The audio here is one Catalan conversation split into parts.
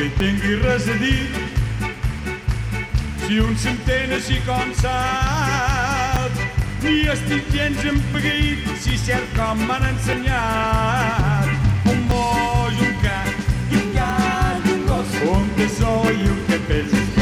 que hi tingui res a dir. Si un s'entén així com sap, ni estic gens empeguit, si cert com m'han ensenyat. Un moll, un ca, i un gat, i un gos, un tesó i un que sona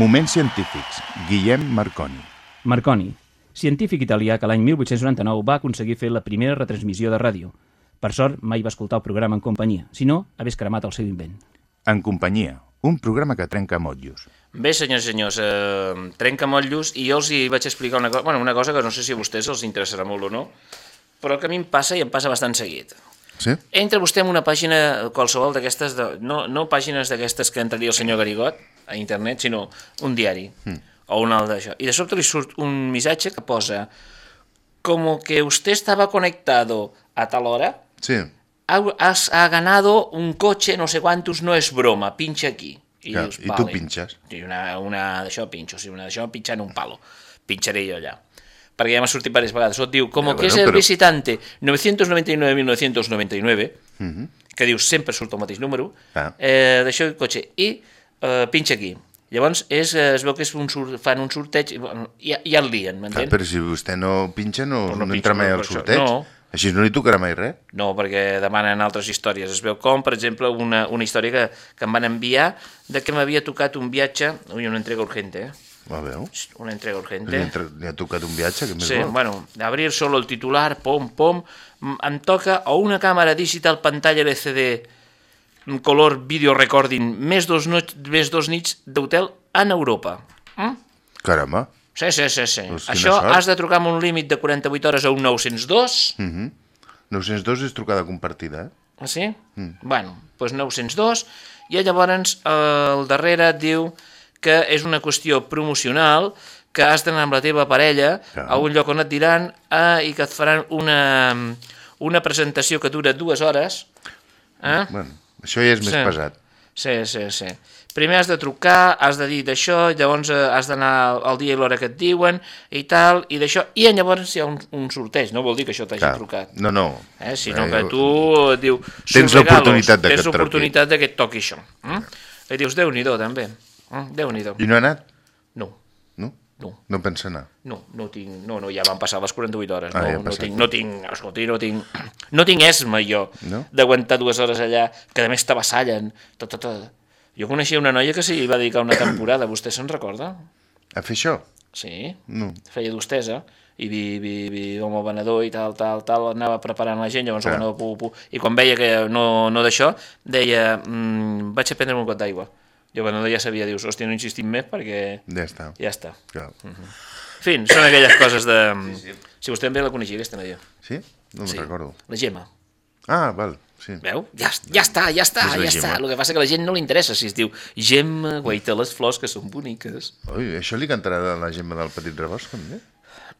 Moments científics. Guillem Marconi. Marconi, científic italià que l'any 1899 va aconseguir fer la primera retransmissió de ràdio. Per sort, mai va escoltar el programa en companyia, si no, hagués cremat el seu invent. En companyia, un programa que trenca motllos. Bé, senyors i senyors, eh, trenca motllos i jo els hi vaig explicar una, co bueno, una cosa que no sé si a vostès els interessarà molt o no, però que a mi em passa i em passa bastant seguit. Sí? Entra vostè en una pàgina qualsevol d'aquestes, de, no, no pàgines d'aquestes que entraria el senyor Garigot a internet, sinó un diari mm. o un alt d'això. I de sobte li surt un missatge que posa como que usted estaba conectado a tal hora, Sí. ha, has, ha ganado un coche, no sé quantos, no és broma, pinxa aquí. I, Clar, i tu pinxes. I una, una d'això pinxo, o sigui, una d'això pinxant un palo. Pincharé jo allà. Perquè ja m'ha sortit diverses vegades. Et diu, como Ja, que bueno, és el però- visitante 999-1999, que diu sempre surt el mateix número, Ah. eh, d'això el cotxe, i eh, pinxa aquí. Llavors és, eh, es veu que és un, sur- fan un sorteig, i, ja, ja el lien, m'entén? però si vostè no pinxa, no, Però no, no entra mai al sorteig. no. Així no li tocarà mai res. No, perquè demanen altres històries. Es veu com, per exemple, una, una història que, que em van enviar de que m'havia tocat un viatge... Ui, una entrega urgente, eh? A veure,Xt, Una entrega li, urgente. ha entre- li ha tocat un viatge, que més Sí, vol? bueno, abrir solo el titular, pom, pom, em toca o una càmera digital pantalla LCD color video recording més dos, no, més dos nits d'hotel en Europa. Mm? Caramba. Sí, sí, sí, sí. Pues quina Això sort. has de trucar amb un límit de 48 hores a un 902, Mm 902 és trucada compartida, eh? Ah, sí? Mm. Bueno, doncs 902, i llavors eh, al darrere et diu que és una qüestió promocional, que has d'anar amb la teva parella Clar. a un lloc on et diran eh, i que et faran una, una presentació que dura dues hores. Eh? Bueno, això ja és més Sí. pesat. Sí, sí, sí. Primer has de trucar, has de dir d'això, llavors eh, has d'anar al dia i l'hora que et diuen i tal, i d'això, i llavors hi ha un, un sorteig, no vol dir que això t'hagi trucat. No, no. Eh, sinó Eh, que tu diu... Tens "Sus l'oportunitat de que tens et truqui." l'oportunitat de que et toqui això. Mm? I dius, Déu-n'hi-do, també. Mm? Déu-n'hi-do. I no ha anat? No, No? no, No pensa anar. no, no tinc... No, no, ja van passar les 48 hores. Ah, No, ja no, tinc, no tinc... Escolti, no tinc... No tinc esma, jo, No? d'aguantar dues hores allà, que a més t'avassallen, tot, tot, tot. Jo coneixia una noia que s'hi va dedicar una temporada, vostè se'n recorda? A fer això? Sí, No. feia d'hostesa i vi, vi, vi com a venedor i tal, tal, tal, anava preparant la gent, llavors Clar. el venedor, pu, pu, i quan veia que no, no d'això, deia, mm, vaig a prendre un got d'aigua. I el venedor ja sabia, dius, hòstia, no insistim més perquè Ja està. ja està. Clar. En fi, són aquelles coses de... Sí, sí. Si vostè també la coneixia, aquesta noia. Sí? No me'n Sí. recordo. La Gemma. Ah, val, sí. Veu? Ja, ja està, ja està, la ja està. El que passa que a la gent no li interessa si es diu Gemma, guaita les flors, que són boniques. Ui, això li cantarà a la Gemma del Petit Rebost, també?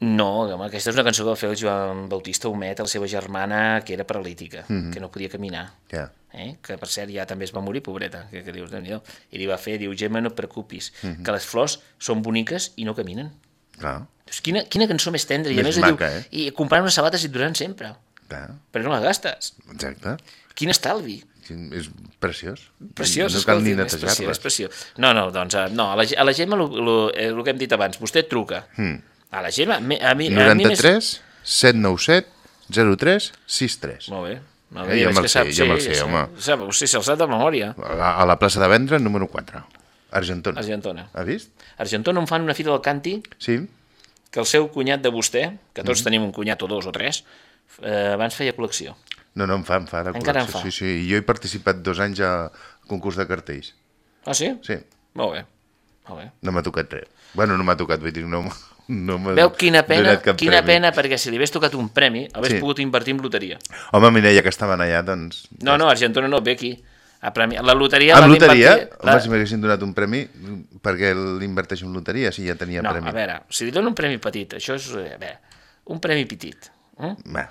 No, home, aquesta és una cançó que va fer el Joan Bautista Homet a la seva germana, que era paralítica, mm -hmm. que no podia caminar. Ja. Eh? que per cert ja també es va morir, pobreta, que, que dius, déu I li va fer, diu, Gemma, no et preocupis, mm -hmm. que les flors són boniques i no caminen. Clar, Dius, quina, quina cançó més tendra, i a Més més maca, diu, eh? i comprar unes sabates i et duraran sempre, clar, però no les gastes. exacte. Quin estalvi. És preciós. Preciós, No cal ni netejar-les. No, no, doncs, eh, no, a la, a la Gemma, el que hem dit abans, vostè truca. Mm. A la Gemma, a mi, a mi més... 93 797 03 63. Molt bé. No, Eh, jo veig me'l que sé, sap, jo me'l sé, ja home. Sap, sí, se'l sap de memòria. A la, a la plaça de Vendre, número 4. Argentona. Argentona. Ha vist? Argentona em fan una fira del canti Sí. que el seu cunyat de vostè, que tots tenim un cunyat o dos o tres, eh, abans feia col·lecció. No, no, em fa, em fa. De Encara en col·lecció. fa. Sí, sí. Jo he participat dos anys a concurs de cartells. Ah, sí? Sí. Molt bé. Molt bé. No m'ha tocat res. Bueno, no m'ha tocat, vull dir, no, no Veu quina pena, quina premi. pena, perquè si li hagués tocat un premi, hagués Sí. pogut invertir en loteria. Home, Mireia, que estaven allà, doncs... No, no, Argentona no ve aquí. A premi... La loteria Ah, l'ha loteria? d'invertir- Home, la- si m'haguessin donat un premi, per què l'inverteixo en loteria, si ja tenia No, premi? a veure, si li dono un premi petit, això és, eh, a veure, un premi petit, eh? Va,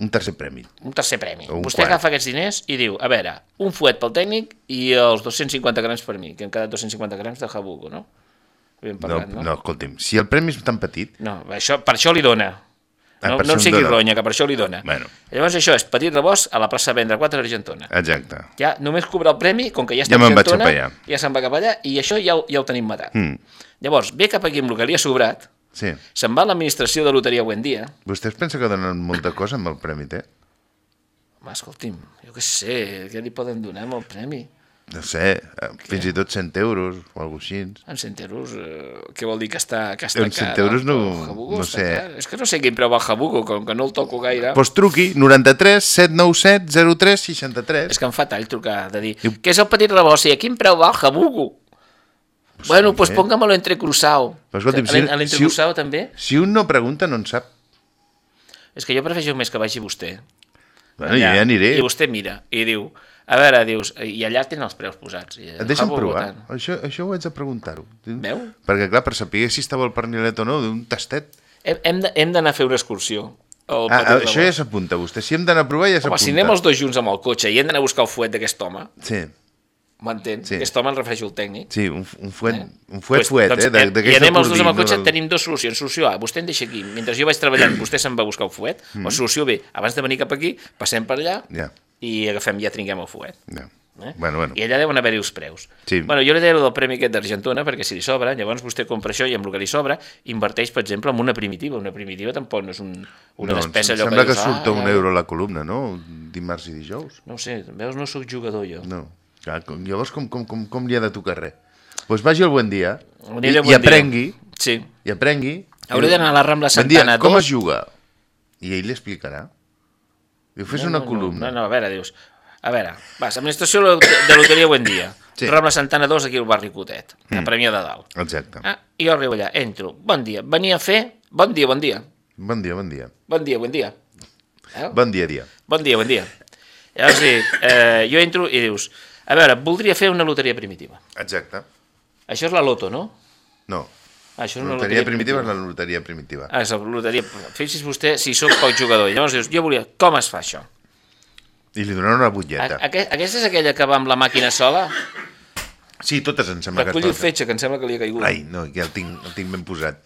un tercer premi. un tercer premi. Un Vostè quart. agafa aquests diners i diu, a veure, un fuet pel tècnic i els 250 grams per mi, que hem quedat 250 grams de jabugo, no? Havíem No, parlat, no? no, escolti'm, si el premi és tan petit, No, això, per això li dona. Ah, No, no em sigui dona. ronya, que per això li dona. Bueno. Llavors això és petit rebost a la plaça Vendre 4 Argentona. exacte. Ja només cobra el premi, com que ja està Ja a Argentona, ja se'n va cap allà, i això ja, ho- ja ho tenim matat. Mm, Llavors, ve cap aquí amb el que li ha sobrat, sí. se'n va a l'administració de Loteria Buendia, Vostè es pensa que donen molta cosa amb el premi, té? Home, escolti'm, jo què sé, què li poden donar amb el premi? No sé, eh, fins i tot 100 euros o alguna cosa així. En 100 euros, eh, què vol dir que està, que està En 100 car? euros no- jabugo no sé. car. És que no sé quin preu va jabugo, com que no el toco gaire. Doncs pues truqui, 93 797 03 63. És que em fa tall trucar, de dir, què és el petit rebost i a quin preu va jabugo? bueno, pues eh? póngamelo entrecruzado. Però escolti'm, A si- l'en- a l'entrecruzado també? Si un no pregunta, no en sap. És que jo prefereixo més que vagi vostè. Bueno, jo ja aniré. I vostè mira i diu, a veure, dius, i allà tenen els preus posats. I, Et deixen jabugo provar? Això, això ho haig de preguntar-ho. Veu? Perquè, clar, per saber si estava el pernilet o no, d'un tastet. Hem, hem de- d'anar a fer una excursió. Ah, ah, això ja s'apunta, vostè. Si hem d'anar a provar, ja Home, s'apunta. si anem els dos junts amb el cotxe i hem d'anar a buscar el fuet d'aquest home, Sí, m'entén? Sí. Aquest home el refereixo al tècnic. sí, un, un fuet, un fuet, Pues, fuet, doncs, eh? de- eh, d'aquells I anem de els dos amb el cotxe, no tenim dues solucions. Solució A, vostè em deixa aquí. Mentre jo vaig treballant, vostè se'n va buscar el fuet. Mm. O solució B, abans de venir cap aquí, passem per allà Ja, i agafem, ja tringuem el fuet. ja. Eh? Bueno, bueno. I allà deuen haver-hi els preus. Sí. Bueno, jo li deia el del premi aquest d'Argentona, perquè si li sobra, llavors vostè compra això i amb el que li sobra inverteix, per exemple, en una primitiva. Una primitiva tampoc no és un, una no, despesa em sembla que, dius, surt ah, un euro a la columna, no? Dimarts i dijous. No sé, veus, no sóc jugador jo. No. Clar, com, llavors com, com, com, com li ha de tocar res? Doncs pues vagi al Buen Dia i, dia i Buen Dia. aprengui, Sí. i aprengui. Hauré d'anar a la Rambla Buen dia, Santana com 2. es juga? I ell li explicarà. Diu, fes una columna. No, no, a veure, dius... A veure, vas, administració de loteria Buen Dia. Sí. Rambla Santana 2, aquí al barri Cotet, a Premià de Dalt. Exacte. Ah, I jo arribo allà, entro. Bon dia. Venia a fer... Bon dia, bon dia. Bon dia, bon dia. Bon dia, bon dia. Eh? Bon dia, dia. Bon dia, bon dia. Llavors dic, eh, jo entro i dius, a veure, voldria fer una loteria primitiva. Exacte. Això és la loto, no? No. Ah, això és una loteria primitiva és la loteria primitiva. Ah, és la loteria... Fixi's vostè si sóc poc jugador. I llavors dius, jo volia... Com es fa això? I li donaran una A, butlleta. aquest, aquesta és aquella que va amb la màquina sola? Sí, totes em sembla que Reculli el totes. fetge, que em sembla que li ha caigut. Ai, no, ja el tinc, el tinc ben posat.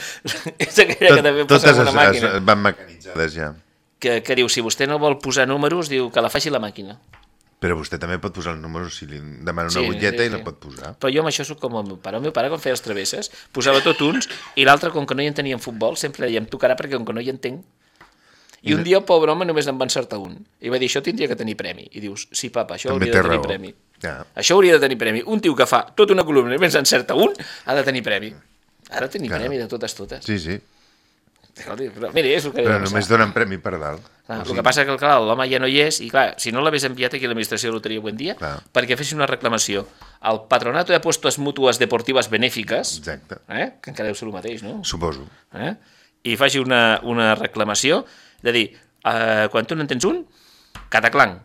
és aquella que també passa totes amb una màquina. es, van mecanitzades ja. Que, que diu, si vostè no vol posar números, diu que la faci la màquina. Però vostè també pot posar el número si li demana una Sí, butlleta sí, i la sí. pot posar. Però jo amb això sóc com el meu pare. El meu pare, quan feia els travesses, posava tot uns, i l'altre, com que no hi entenia en futbol, sempre deia, em tocarà perquè com que no hi entenc. I un dia el pobre home només en va encertar un. I va dir, això tindria que tenir premi. I dius, sí, papa, això També hauria de tenir raó. premi. Ja. Això hauria de tenir premi. Un tio que fa tota una columna i només encerta un, ha de tenir premi. Ha de tenir Clar. premi de totes totes. Sí, sí. Escolti, però, miri, és el que Però passar. només donen premi per dalt. Clar, O el sigui, que passa que, clar, l'home ja no hi és, i clar, si no l'hagués enviat aquí a l'administració de Loteria Buen Dia, Clar. perquè fessin una reclamació al Patronato de Apuestas Mutuas Deportivas Benéficas, Exacte. eh? que encara deu ser el mateix, no? Suposo. Eh? I faci una, una reclamació de dir, eh, quan tu n'entens un, cataclanc.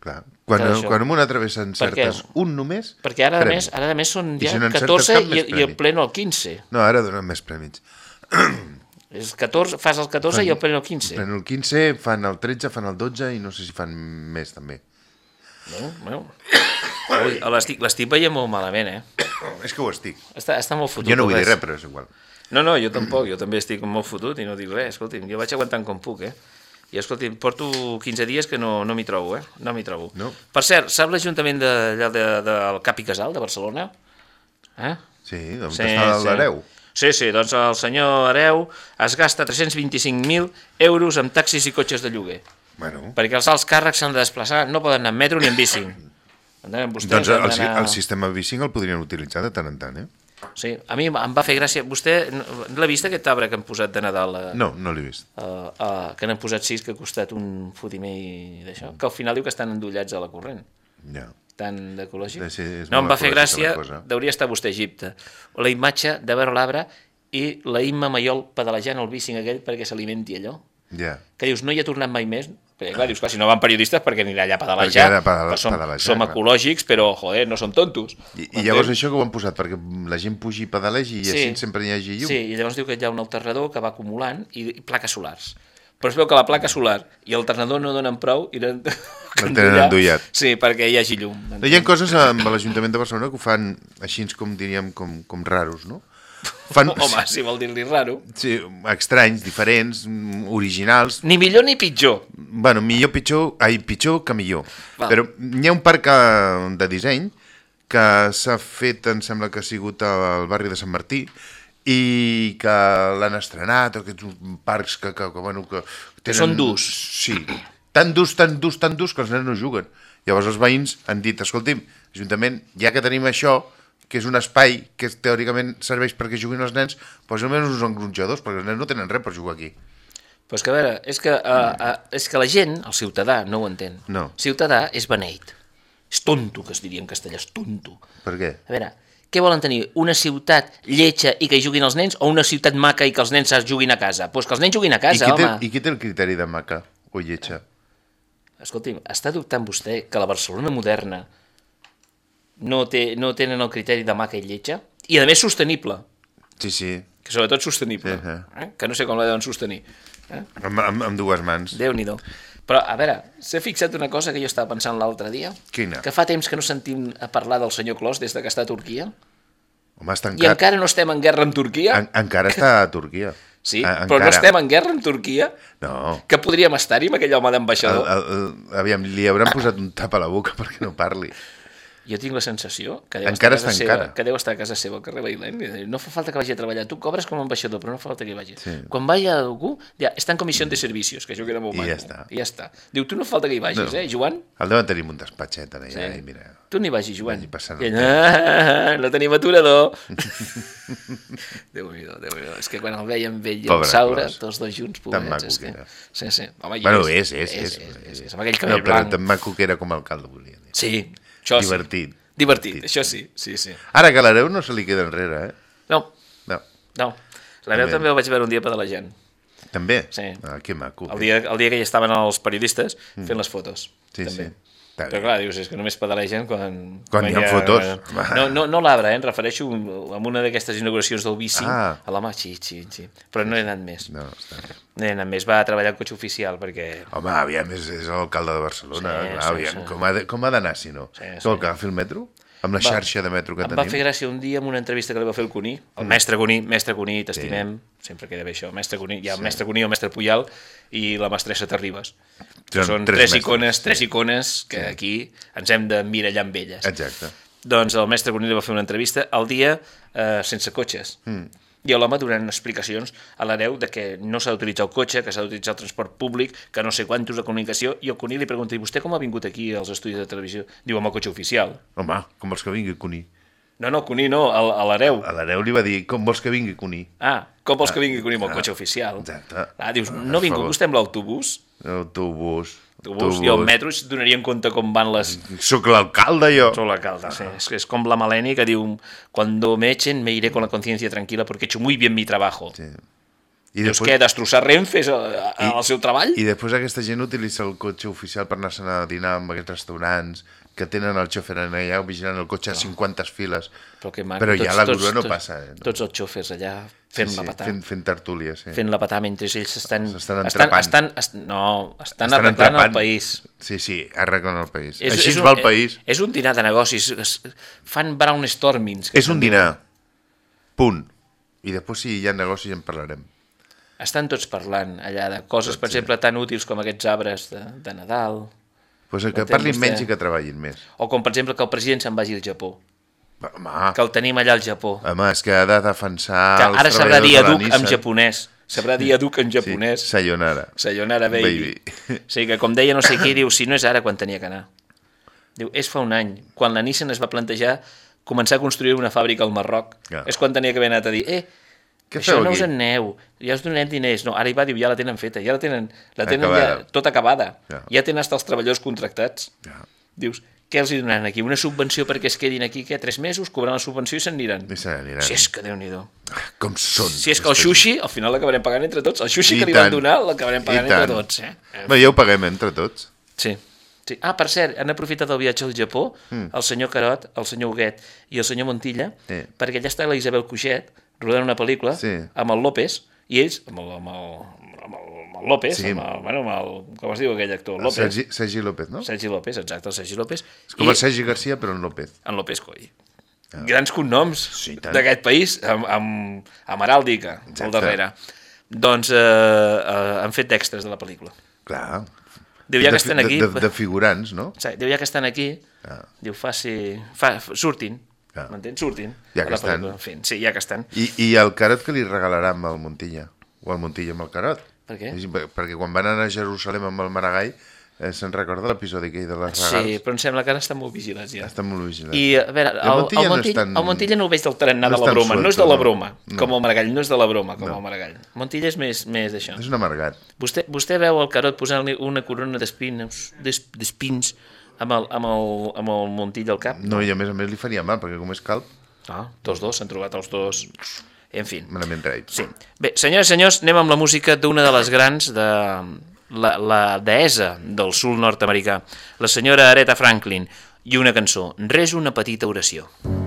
Clar. Quan, quan en una travessa encertes un només... Perquè ara, a més, ara, a més, són I ja si no encertes 14 cap, i, i el pleno el 15. No, ara donen més premis. És 14, fas el 14 i el pleno el 15. En el 15 fan el 13, fan el 12 i no sé si fan més també. No, bueno. L'estic veient molt malament, eh? És que ho estic. Està, està molt fotut. Jo no vull dir res. res, però és igual. No, no, jo tampoc, jo també estic molt fotut i no dic res, escolti'm, jo vaig aguantant com puc, eh? I escolti'm, porto 15 dies que no, no m'hi trobo, eh? No m'hi trobo. No. Per cert, sap l'Ajuntament de, de, de, del Cap i Casal, de Barcelona? Eh? Sí, on sí, està l'hereu? Sí, sí, doncs el senyor Hereu es gasta 325.000 euros amb taxis i cotxes de lloguer. Bueno, Perquè els alts càrrecs s'han de desplaçar, no poden anar en metro ni en bici. Vostès doncs el, d'anar- el sistema Bicing el podrien utilitzar de tant en tant, eh? Sí, a mi em va fer gràcia. Vostè no- l'ha vist aquest arbre que han posat de Nadal? A, No, no l'he vist. a, a, que n'han posat sis que ha costat un fotimer d'això? Que al final diu que estan endollats a la corrent Ja. Tan d'ecològic. Sí, no, em va fer gràcia, deuria estar vostè a Egipte. La imatge de veure l'arbre i la Imma Maiol pedalejant el bicing aquell perquè s'alimenti allò. Ja. Que dius, no hi ha tornat mai més? Perquè, clar, dius, clar, si no van periodistes, perquè anirà allà a Perquè pedalejar? ara som, pedalejar, som clar. ecològics, però, joder, no som tontos. I, I llavors això que ho han posat perquè la gent pugi i pedalegi i Sí. així sempre hi hagi llum. Sí, i llavors diu que hi ha un alternador que va acumulant i, i plaques solars. Però es veu que la placa solar i l'alternador no donen prou i El tenen endollat. Sí, perquè hi hagi llum. No, hi ha coses amb l'Ajuntament de Barcelona que ho fan així com diríem com, com raros, no? Fan, Home, si vol dir-li raro. sí, estranys, diferents, originals. Ni millor ni pitjor. Bueno, millor, pitjor, ai, pitjor que millor. Val. Però hi ha un parc eh, de disseny que s'ha fet, em sembla que ha sigut al barri de Sant Martí, i que l'han estrenat, aquests parcs que, que, que, bueno, que, Que són durs. Sí, tan durs, tan durs, tan durs que els nens no juguen. Llavors els veïns han dit, escolti'm, Ajuntament, ja que tenim això, que és un espai que teòricament serveix perquè juguin els nens, doncs almenys uns engronjadors, perquè els nens no tenen res per jugar aquí. Però és que, a veure, és que, uh, uh, és que la gent, el ciutadà, no ho entén. No. Ciutadà és beneit. És tonto, que es diria en castellà, és tonto. Per què? A veure, què volen tenir? Una ciutat lletja i que hi juguin els nens o una ciutat maca i que els nens es juguin a casa? Doncs pues que els nens juguin a I casa, qui, té, home. I qui té el criteri de maca o lletja? Escolti'm, està dubtant vostè que la Barcelona moderna no, té, no tenen el criteri de maca i lletja? I a més sostenible, Sí, sí, que sobretot sostenible, Sí, sí. eh? que no sé com la deuen sostenir. Eh? amb, amb, amb dues mans. Déu-n'hi-do. Però, a veure, s'ha fixat una cosa que jo estava pensant l'altre dia? Quina? Que fa temps que no sentim a parlar del senyor Clos des de que està a Turquia. Home, està I encara, encara no estem en guerra amb Turquia. en, encara està a Turquia. Sí, A- però no estem en guerra amb Turquia. No. Que podríem estar-hi amb aquell home d'ambaixador? aviam, li hauran posat un tap a la boca perquè no parli. Jo tinc la sensació que deu, Encara estar a casa seva, encara. que deu estar a casa seva al carrer diu, No fa falta que vagi a treballar. Tu cobres com a ambaixador, però no fa falta que hi vagi. Sí. Quan vagi algú, ja, està en comissió de servicios, que això queda molt I maco. ja està. I ja està. Diu, tu no fa falta que hi vagis, No. eh, Joan? El deuen tenir un despatxet allà, Sí. i mira... Tu n'hi vagis, Joan. Vagi passant I ah, no tenim aturador. Déu-n'hi-do, déu nhi És que quan el veiem amb ell i el Saura, Clos. tots dos junts, Tan pobrets, maco és que que... era. Sí, sí. Home, Bueno, és, és, és. és, és, és, és, amb aquell No, cabell però blanc. tan maco que era com a alcalde, volia dir. Sí, això sí. Divertit. Divertit, això sí, sí, sí. Ara que l'hereu no se li queda enrere, eh? No, No. no. L'Areu També. també el vaig veure un dia pedalejant. També? Sí. Ah, que maco. El dia, el dia que hi estaven els periodistes fent les fotos. Mm. Sí, també. sí. Està Però clar, dius, és que només pedalegen quan... Quan hi ha fotos. No, no, no l'arbre, eh? em refereixo a una d'aquestes inauguracions del bici Ah. a la mà, sí, sí, sí. Però no he anat més. No, està bé. No he anat més, va a treballar al cotxe oficial perquè... Home, aviam, és, és l'alcalde de Barcelona. Sí, clar, sí, aviam, sí. Com, ha de, com ha d'anar, si no? Sí, Sí, sí. que agafi el metro? Amb la Va- xarxa de metro que Em tenim? va fer gràcia un dia amb una entrevista que li va fer el Cuní, el Mm. mestre Cuní, mestre Cuní, t'estimem, sempre queda bé això, mestre Cuní, hi ha el mestre Cuní, el mestre Puyal i la mestressa Terribas. Són són tres tres, mestres, icones, tres icones que aquí ens hem de mirallar amb elles. Exacte. Doncs el mestre Cuní li va fer una entrevista al dia eh, sense cotxes. Mm. I l'home donant explicacions a l'hereu de que no s'ha d'utilitzar el cotxe, que s'ha d'utilitzar el transport públic, que no sé quantos de comunicació, i el Cuní li pregunta, i vostè com ha vingut aquí als estudis de televisió? Diu, amb el cotxe oficial. Home, com vols que vingui Cuní? No, no, Cuní no, a, l'hereu. A l'hereu li va dir, com vols que vingui Cuní? Ah, com vols que vingui Cuní amb el cotxe oficial? Exacte. Ah, dius, Per no ha vingut vostè amb l'autobús? Autobús. Autobús, i el metro es donaria en compte com van les... Soc l'alcalde, jo. Solo alcalde, sí. Es, es com la Maleni que diu cuando me echen me iré con la conciencia tranquila porque he hecho muy bien mi trabajo. Sí. I Dius després, què, destrossar Renfe és el, el seu treball? I després aquesta gent utilitza el cotxe oficial per anar-se'n a dinar amb aquests restaurants que tenen el xòfer allà vigilant el cotxe a 50 files. Però, que maco, Però ja la grua no tots, passa. Eh? Tots els xòfers allà fent la patà. fent, fent tertúlia, sí. Fent la patà mentre ells estan... S'estan estan, entrapant. estan, est, no, estan, Estan arreglant entrapant. el país. Sí, sí, arreglen el país. Així es va el país. És un dinar de negocis. Es, fan brainstormings. És un dinar. Punt. I després, si hi ha negocis, en parlarem. Estan tots parlant allà de coses, per exemple, tan útils com aquests arbres de, de Nadal, Pues que parlin vostè. menys i que treballin més. o com, per exemple, que el president se'n vagi al Japó, Home, que el tenim allà al Japó, home és que ha de defensar que ara treballadors dir educ en japonès, sabrà dir aduk en Sí, japonès. sayonara. Sayonara, baby. Baby. Sigui que, com deia no sé qui, diu, si no és ara, quan tenia que anar? Diu, és fa un any, quan la Nissan es va plantejar començar a construir una fàbrica al Marroc. Ja. És quan tenia que haver anat a dir, eh, Què això no aquí? us en aneu, ja us donem diners. No, ara hi va, diu, ja la tenen feta, ja la tenen, la tenen Acabada. ja tota acabada. Ja. Ja tenen hasta els treballadors contractats. Ja. Dius, què els hi donaran aquí? Una subvenció perquè es quedin aquí, què, tres mesos, cobraran la subvenció i se'n aniran. I se n'aniran. Si és que déu nhi Com són. Si és que el sushi, al final l'acabarem pagant entre tots. El sushi I que li van tant. donar l'acabarem pagant entre tots. Eh? Bé, ja ho paguem entre tots. Sí. sí. Ah, per cert, han aprofitat el viatge al Japó, mm. el senyor Carot, el senyor Huguet i el senyor Montilla, Sí. perquè allà està la Isabel Cuixet rodant una pel·lícula Sí. amb el López, i ells, amb el, amb el, amb el, López, Sí. amb el, bueno, amb el, com es diu aquell actor? López. Sergi, Sergi López, no? Sergi López, exacte, el Sergi López. És com el Sergi Garcia, però en López. en López Coll. Grans cognoms Sí, i d'aquest país, amb, amb, amb heràldica al Exacte. darrere. Doncs eh, eh, han fet d'extras de la pel·lícula. Clar. Diu, ja que De fi- estan aquí... De, de, de figurants, no? Sí, diu, ja que estan aquí, Ah. diu, faci... Fa, surtin, Ah. m'entens? Surtin. Ja que estan. En fi, sí, ja que estan. I, I el carot que li regalaran amb el Montilla? O el Montilla amb el carot? Per què? Perquè quan van anar a Jerusalem amb el Maragall, eh, se'n recorda l'episodi aquell de les Sí, regals? però em sembla que ara estan molt vigilats ja. Estan molt vigilants. I, a veure, el, el Montilla el, no Montilla, és tan- el Montilla no ho veig del tarannà no de la broma, no és de suelto, la no. broma, No. com el Maragall, no és de la broma, com el Maragall. Montilla és més, més d'això. És un amargat. Vostè, vostè veu el Carot posant-li una corona d'espins d'es- d'espins amb, el, amb, el, amb el Montilla al cap? No, i a més a més li faria mal, perquè com és calp, No, tots dos, s'han trobat els dos... En fi. malament traïts. Sí. Bé, senyores i senyors, anem amb la música d'una de les grans de la, la deessa del sul nord-americà, la senyora Aretha Franklin, i una cançó, Res una petita oració. moment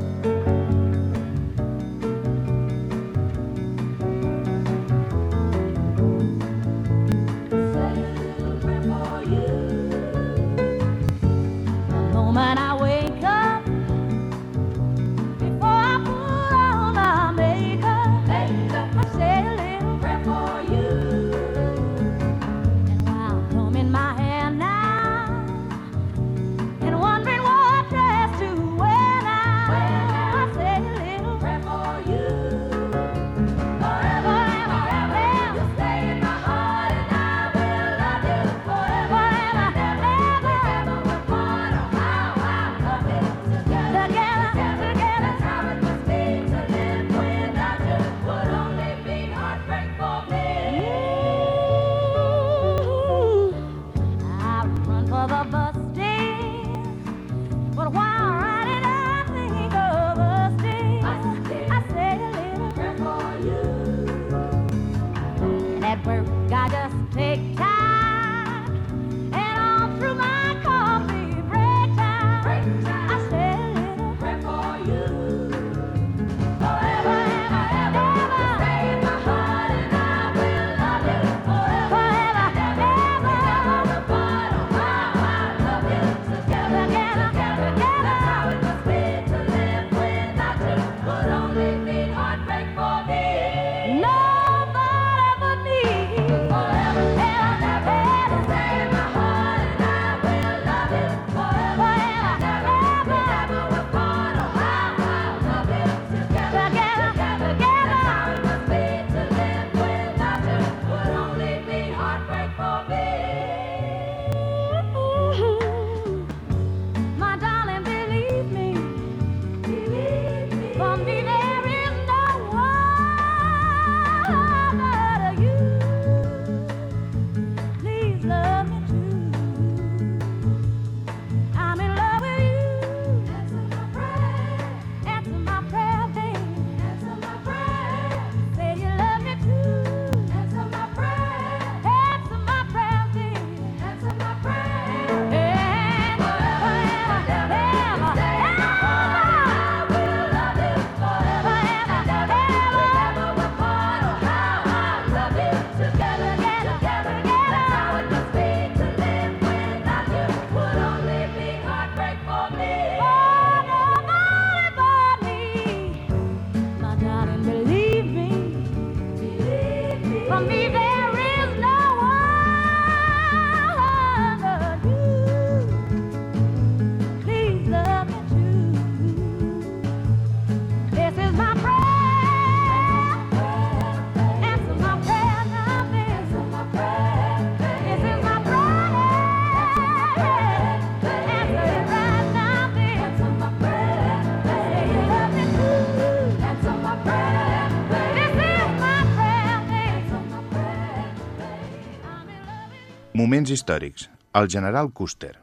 Moments històrics. El general Custer.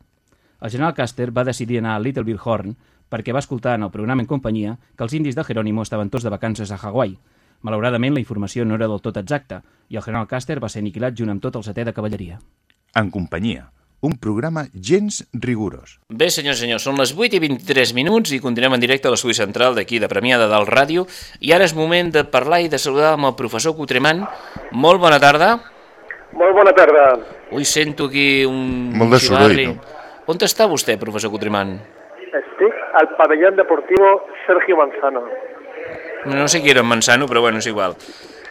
El general Custer va decidir anar a Little Bill Horn perquè va escoltar en el programa en companyia que els indis de Jerónimo estaven tots de vacances a Hawaii. Malauradament, la informació no era del tot exacta i el general Custer va ser aniquilat junt amb tot el setè de cavalleria. En companyia. Un programa gens rigorós. Bé, senyors i senyors, són les 8 i 23 minuts i continuem en directe a l'estudi central d'aquí de Premià de Dalt Ràdio i ara és moment de parlar i de saludar amb el professor Cotremant. Molt bona tarda. Molt bona tarda. Ui, sento aquí un... Molt de soroll, tu. On està vostè, professor Cotremant? Estic al pavellón deportivo Sergio Manzano. No sé qui era Manzano, però bueno, és igual.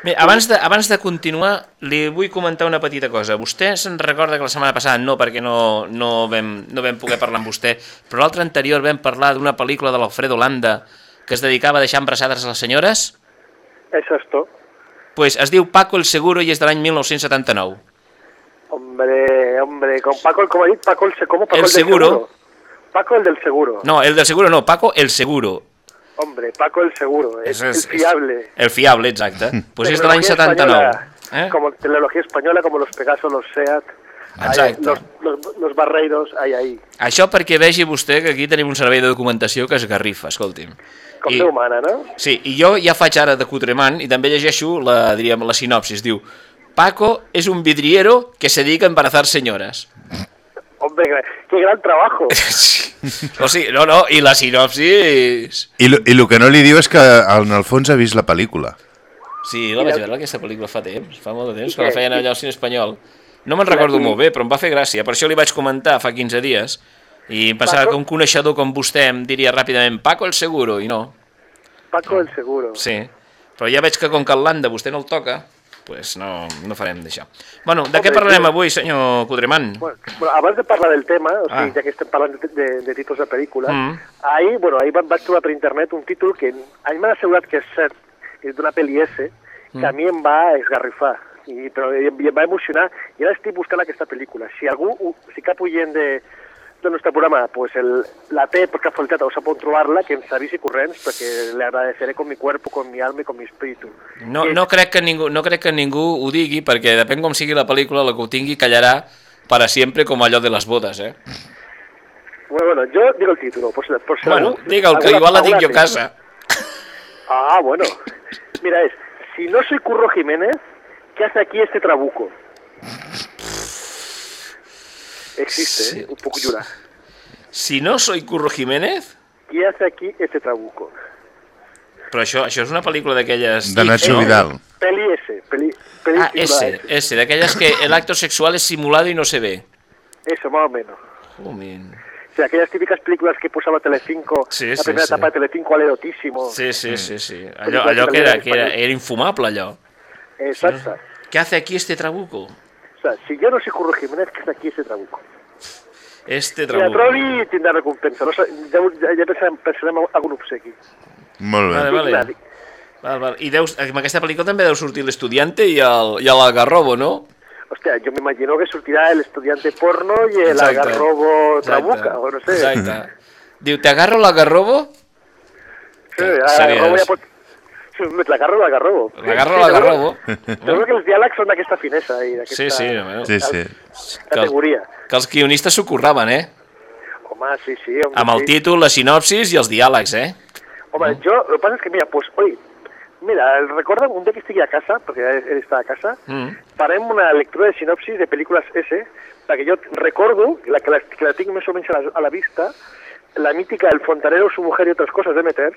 Bé, abans de, abans de continuar, li vull comentar una petita cosa. Vostè se'n recorda que la setmana passada, no perquè no, no, vam, no vam poder parlar amb vostè, però l'altre anterior vam parlar d'una pel·lícula de l'Alfredo Landa que es dedicava a deixar embarassades a les senyores? Eso es todo. pues es diu Paco el Seguro i és de l'any 1979. Hombre, hombre, con Paco, el- como dit, Paco el, se- ¿cómo? Paco El del seguro. Paco el del seguro. No, el del Seguro no, Paco el Seguro. Hombre, Paco el seguro, es, És- és- el fiable. El fiable, exacte. pues és de l'any Tecnología 79. española, Eh? Como tecnología española, como los Pegasos, los SEAT, ahí, Exacte. los, los, los Barreiros, ahí, ahí. Això perquè vegi vostè que aquí tenim un servei de documentació que es garrifa, escolti'm. Com I- humana, ¿no? Sí, i jo ja faig ara de Cotremant i també llegeixo la, diríem, la sinopsis. Diu, Paco és un vidriero que se dedica a embarazar senyores. Hombre, qué gran trabajo. o sigui, no, no, i la sinopsis... I, lo- el que no li diu és que en el fons ha vist la pel·lícula. Sí, la vaig veure, aquesta pel·lícula fa temps, fa molt de temps, que la feien allà al cine espanyol. No me'n recordo molt bé, però em va fer gràcia, per això li vaig comentar fa 15 dies, i em pensava Paco- que un coneixedor com vostè em diria ràpidament Paco el Seguro, i no. Paco el seguro. Sí, però ja veig que com que el Landa vostè no el toca, pues no, no farem d'això. Bueno, de què parlarem avui, senyor Codremant? Bueno, bueno, abans de parlar del tema, o sigui, Ah. ja que estem parlant de, de, de títols de pel·lícules, Mm. ahir, bueno, ahir va- vaig trobar per internet un títol que a mi m'han assegurat que és cert, és d'una pel·li S, que Mm. a mi em va esgarrifar, i, però i, i em va emocionar, i ara estic buscant aquesta pel·lícula. Si algú, si cap oient de, del nostre programa pues el, la té per casualitat o sap on trobar-la, que ens avisi corrents, perquè le agradeceré con mi cuerpo, con mi alma i con mi espíritu. No, no, crec que ningú, no crec que ningú ho digui, perquè depèn com sigui la pel·lícula, la que ho tingui callarà para siempre com allò de les bodes, eh? Bueno, bueno, yo digo el título, por por Bueno, algú- diga el que igual la tinc jo a casa. Ah, bueno. Mira, es, si no soy Curro Jiménez, ¿qué hace aquí este trabuco? Existe, Sí. ¿eh? Un poco llorar. Si no soy Curro Jiménez, ¿Qué hace aquí este trabuco? però això, això és una pel·lícula d'aquelles... De Nacho no? Vidal. Peli S, peli, peli Ah, ese, ese, d'aquelles que el acto sexual es simulado y no se ve. Eso, más o menos. Oh, min. O sea, aquellas típicas películas que posaba Telecinco, Sí, la sí, primera sí. etapa de Telecinco al erotísimo. Sí, sí, sí, sí. Allò, allò que, era, que era, era infumable, allò. Exacto. Què hace aquí este trabuco? O sea, si yo no soy Curro Jiménez, ¿qué hace aquí este trabuco? Este Si la trabuco. trobi, tindrà recompensa. No, sé, ja, ja, pensarem, pensarem algun obsequi. Molt bé. Vale, vale. Val, val. I deus, amb aquesta pel·lícula també deu sortir l'estudiante i el, i l'algarrobo, no? Hostia, yo me imagino que surtirá el estudiante porno y el Exacte. agarrobo Exacte. trabuca, o no sé. Exacte. Diu, te agarro l'algarrobo? Sí, agarrobo ja pot... L'agarro. L'agarro Sí, l'algarrobo. Seguro que els diàlegs són d'aquesta finesa i d'aquesta Sí, sí, bueno, Sí, sí. que, categoria. que els guionistes s'ho curraven, eh? Home, sí, sí. Home, Amb el sí. títol, la sinopsis i els diàlegs, eh? Home, yo, lo que pasa es que, mira, pues, oye, mira, recuerda un día que estigui a casa, perquè él està a casa, Mm. farem una lectura de sinopsis de pel·lícules S, perquè jo recordo, la que la, que la tinc més o menys a la, a la vista, la mítica El fontanero, su mujer y otras cosas de Meter,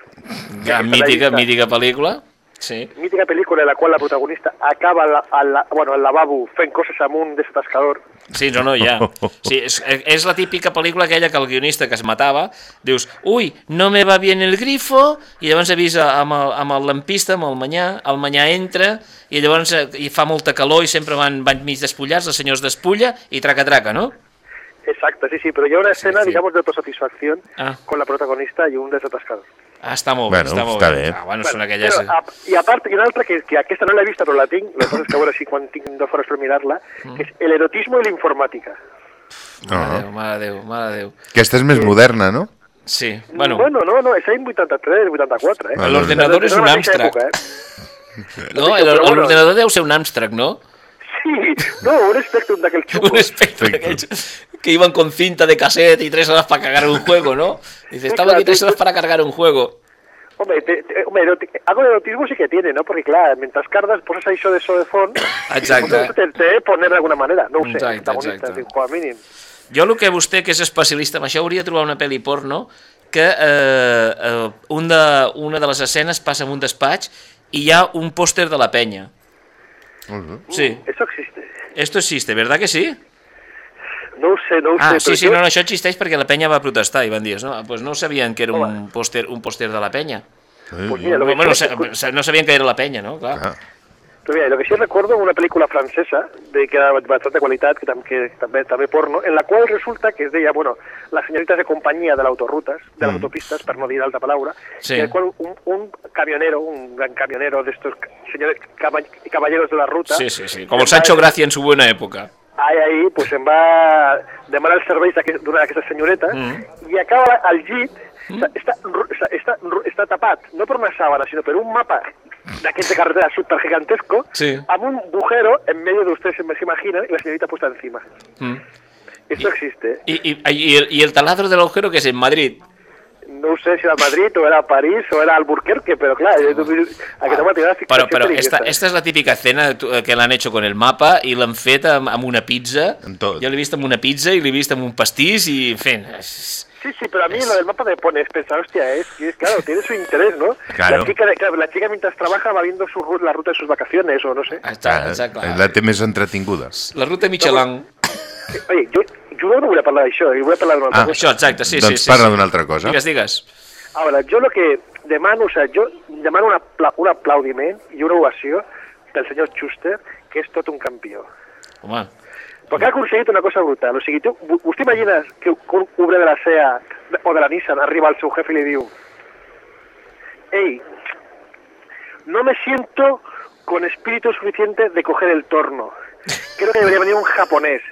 Aquesta mítica, la mítica pel·lícula. Sí. mítica pel·lícula en la qual la protagonista acaba al, al, bueno, al lavabo fent coses amb un desatascador. Sí, no, no, ja. Sí, és, és la típica pel·lícula aquella que el guionista que es matava, dius, ui, no me va bien el grifo, i llavors avisa amb el, amb el lampista, amb el manyà, el manyà entra, i llavors eh, hi fa molta calor i sempre van, van mig despullats, els senyors despulla i traca-traca, no? Exacto, sí, sí, pero ya una escena, sí. digamos, de autosatisfacción Ah. con la protagonista y un desatascador. Ah, està molt bé, Bueno, està molt està bé. bé. Ah, bueno, Bueno, són aquelles... però, a, I a part, i una altra, que, que aquesta no l'he vista, però la tinc, la cosa és que a veure si quan tinc dues hores per mirar-la, Mm. que és el erotismo i la informàtica. Mare de Déu, mare de Déu, mare Déu. Aquesta és més moderna, no? Sí, Bueno, bueno, bueno no, no, és any 83, 84, eh? Vale, l'ordenador és un Amstrad. època, eh? no, però bueno. l'ordenador deu ser un Amstrad, no? Sí, no, un Spectrum d'aquells Un xungos. espectro de aquellos que iban con cinta de cassette y tres horas para cargar un juego, ¿no? Dice, estaba aquí tres horas para cargar un juego. Hombre, te- te- hombre algo de erotismo sí que tiene, ¿no? Porque, claro, mientras cargas, ahí eso de eso de fondo. Exacte. Te, te debe poner de alguna manera, no ho sé, Exacte, protagonista, exacte. com a mínim. Jo el que vostè, que és especialista en això, hauria de trobar una pel·li porno que eh, eh, un de, una de les escenes passa en un despatx i hi ha un pòster de la penya. Molt bé. Sí, Eso existe. esto existe, ¿verdad que sí? No ho sé, no ho Ah, sé. sí, però sí, jo- no, no, això existeix perquè la penya va protestar i van dir, no, pues no sabien que era un pòster, un pòster de la penya. Pues mira, que Bueno, sí- sa- sa- no sabien que era la penya, no? Clar. Ah, Però mira, lo que sí recordo una pel·lícula francesa de que era bastante qualitat, que, tam que també, també porno, en la qual resulta que es deia, bueno, las señoritas de compañía de l'autorrutes, de las autopistas, per no dir altra paraula, Sí. en el qual un, un camionero, un gran camionero de estos señores caba- caballeros de la ruta... Sí, sí, sí, com el Sancho Gracia en su buena època. Ahí, ahí, pues em va demanar serveis d'aquest- d'una d'aquestes senyoretes Mm. i acaba al llit, està, està, està, està, ru- està tapat, no per una sábana, sinó per un mapa d'aquest de carretera super gigantesco, Sí. amb un agujero en medio de ustedes se imaginan y la señorita puesta encima. Mm. Esto existe. Y, y, y el, y el taladro del agujero que es en Madrid. No sé si era Madrid o era París o era Alburquerque, pero claro, yo, a que no me tirar Però, però esta, esta és la típica escena tu- que l'han hecho con el mapa i l'han fet amb, amb una pizza. Amb tot. Jo l'he vist amb una pizza i l'he vist amb un pastís i fent... és- Sí, sí, pero a mí lo del mapa me pone pensar, hostia, es, que es claro, tiene su interés, ¿no? Claro. La chica, claro, la chica mientras trabaja va viendo su, la ruta de sus vacaciones o no sé. Està, ah, està clar. la té més entretinguda. La ruta Michelin. Oye, yo, yo no voy a hablar d'això, yo voy a hablar d'una altra Ah, cosa. Això, exacte, sí, doncs sí. sí, parla sí. d'una altra cosa. Digues, digues. Ahora, yo lo que demano, o sea, yo demano una, un aplaudiment i una ovació del senyor Schuster, que és tot un campió. Home, Perquè ha aconseguit una cosa brutal. O sigui, tu, vo- vostè imagines que un obre de la SEA o de la Nissan arriba al seu jefe i li diu Ei, no me siento con espíritu suficiente de coger el torno. Creo que debería venir un japonés.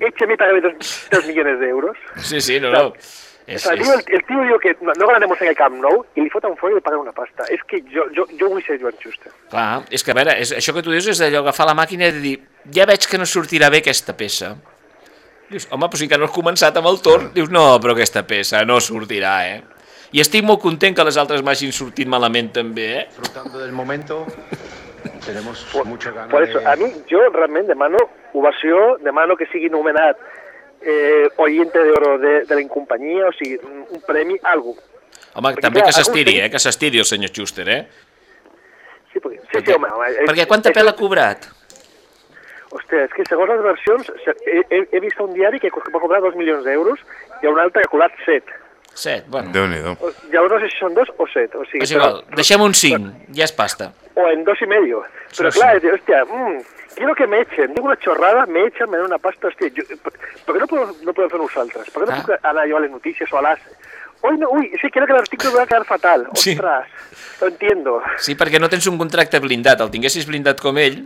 Écheme págame dos, dos millones de euros. sí, sí, no, no. O És, sea, el, tío, el, el tío diu que no, no ganaremos en el Camp Nou i li foten fora i li paguen una pasta. És que jo, jo, jo vull ser Joan Schuster. Clar, és que a veure, és, això que tu dius és d'allò agafar la màquina i de dir ja veig que no sortirà bé aquesta peça. Dius, home, però si encara no has començat amb el torn. Dius, no, però aquesta peça no sortirà, eh? I estic molt content que les altres m'hagin sortit malament també, eh? disfrutando del momento. Tenemos Por, muchas ganas por eso, de... a mi, jo realment demano ovació, demano que sigui nomenat eh, oyente d'oro de, de la incompanyia, o sigui, un, un premi, algo. Home, Perquè, també clar, que s'estiri, eh? Que s'estiri el senyor Schuster, eh? Sí, perquè, sí, sí, home, home, Perquè quanta és- pela ha cobrat? Hòstia, és que segons les versions, he, he, he vist un diari que va cobrar dos milions d'euros i un altre que ha cobrat set. Set, bueno. Déu-n'hi-do. O- Llavors no sé si són dos o set. O sigui, És igual, deixem un 5, ja és pasta. O en dos y medio. Pero Sí, claro, sí. hostia, mm, quiero que me echen. Digo una chorrada, me echan, me dan una pasta, hostia. Yo, ¿por, por qué no puedo, no puedo hacer nosaltres? ¿Por qué no Ah. puedo anar yo a las noticias o a las... Uy, no, uy, sí, creo que el artículo me va a quedar fatal. Sí. Lo entiendo. Sí, perquè no tens un contracte blindat, el tinguessis blindat com ell,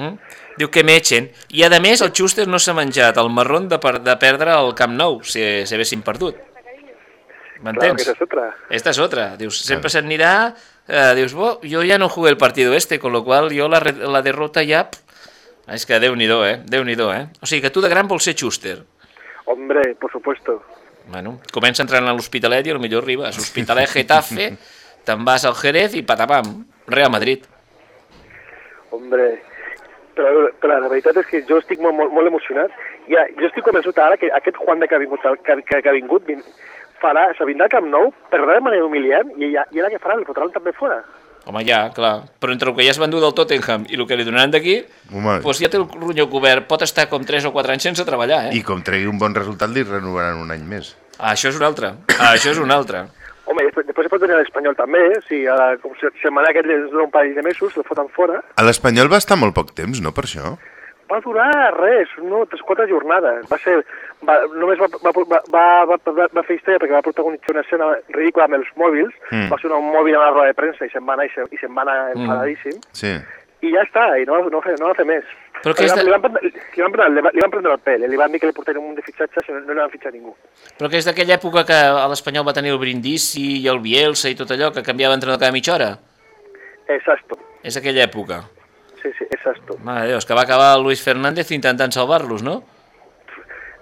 mm? diu que m'etxen, i a més el Schuster no s'ha menjat el marrón de, per, de perdre el Camp Nou, si, si haguessin perdut. Claro, M'entens? esa es otra. Esta es otra. Dius, sempre se'n anirà, eh, dius, bo, jo ja no jugué el partido este, con lo cual jo la, la derrota ja... pff, És que Déu-n'hi-do, eh? Déu-n'hi-do, eh? O sigui que tu de gran vols ser Schuster. Hombre, por supuesto. Bueno, comença entrant a l'Hospitalet i potser arribes. Hospitalet, Getafe, te'n vas al Jerez i patapam, Real Madrid. Hombre, però, però la veritat és que jo estic molt, molt, molt emocionat. Ja, jo estic convençut ara que aquest Juan de que ha vingut, que, que, que ha vingut vin, farà, se vindrà al Camp Nou, perdrà de manera humiliant, i, ja, i ara què farà? El fotran també fora. Home, ja, clar. Però entre el que ja has vendut del Tottenham i el que li donaran d'aquí, doncs ja té el ronyó cobert. Pot estar com 3 o 4 anys sense treballar, eh? I com tregui un bon resultat, li renovaran un any més. Ah, això és un altre. Ah, això és un altre. Home, després, després se pot venir a l'Espanyol també, eh? si a la, setmana aquest les dona un parell de mesos, el foten fora. A l'Espanyol va estar molt poc temps, no, per això? Va durar res, no, tres, quatre jornades. Va ser, va, només va, va, va, va, va, va, va fer història perquè va protagonitzar una escena ridícula amb els mòbils, Mm. va ser un mòbil a la roda de premsa i se'n va anar, i se, i se'n va anar enfadadíssim, Sí. i ja està, i no, no, va fer, no va fer més. Però què és de- li, van, prendre- li, van prendre, li, van, li van prendre el pèl, eh? li van dir que li portarien un de fitxatge si no, no li van fitxar ningú. Però que és d'aquella època que a l'Espanyol va tenir el Brindisi i el Bielsa i tot allò, que canviava entrenador cada mitja hora. Exacto. És aquella època. Sí, sí, exacto. Mare de Déu, és que va acabar el Luis Fernández intentant salvar-los, no?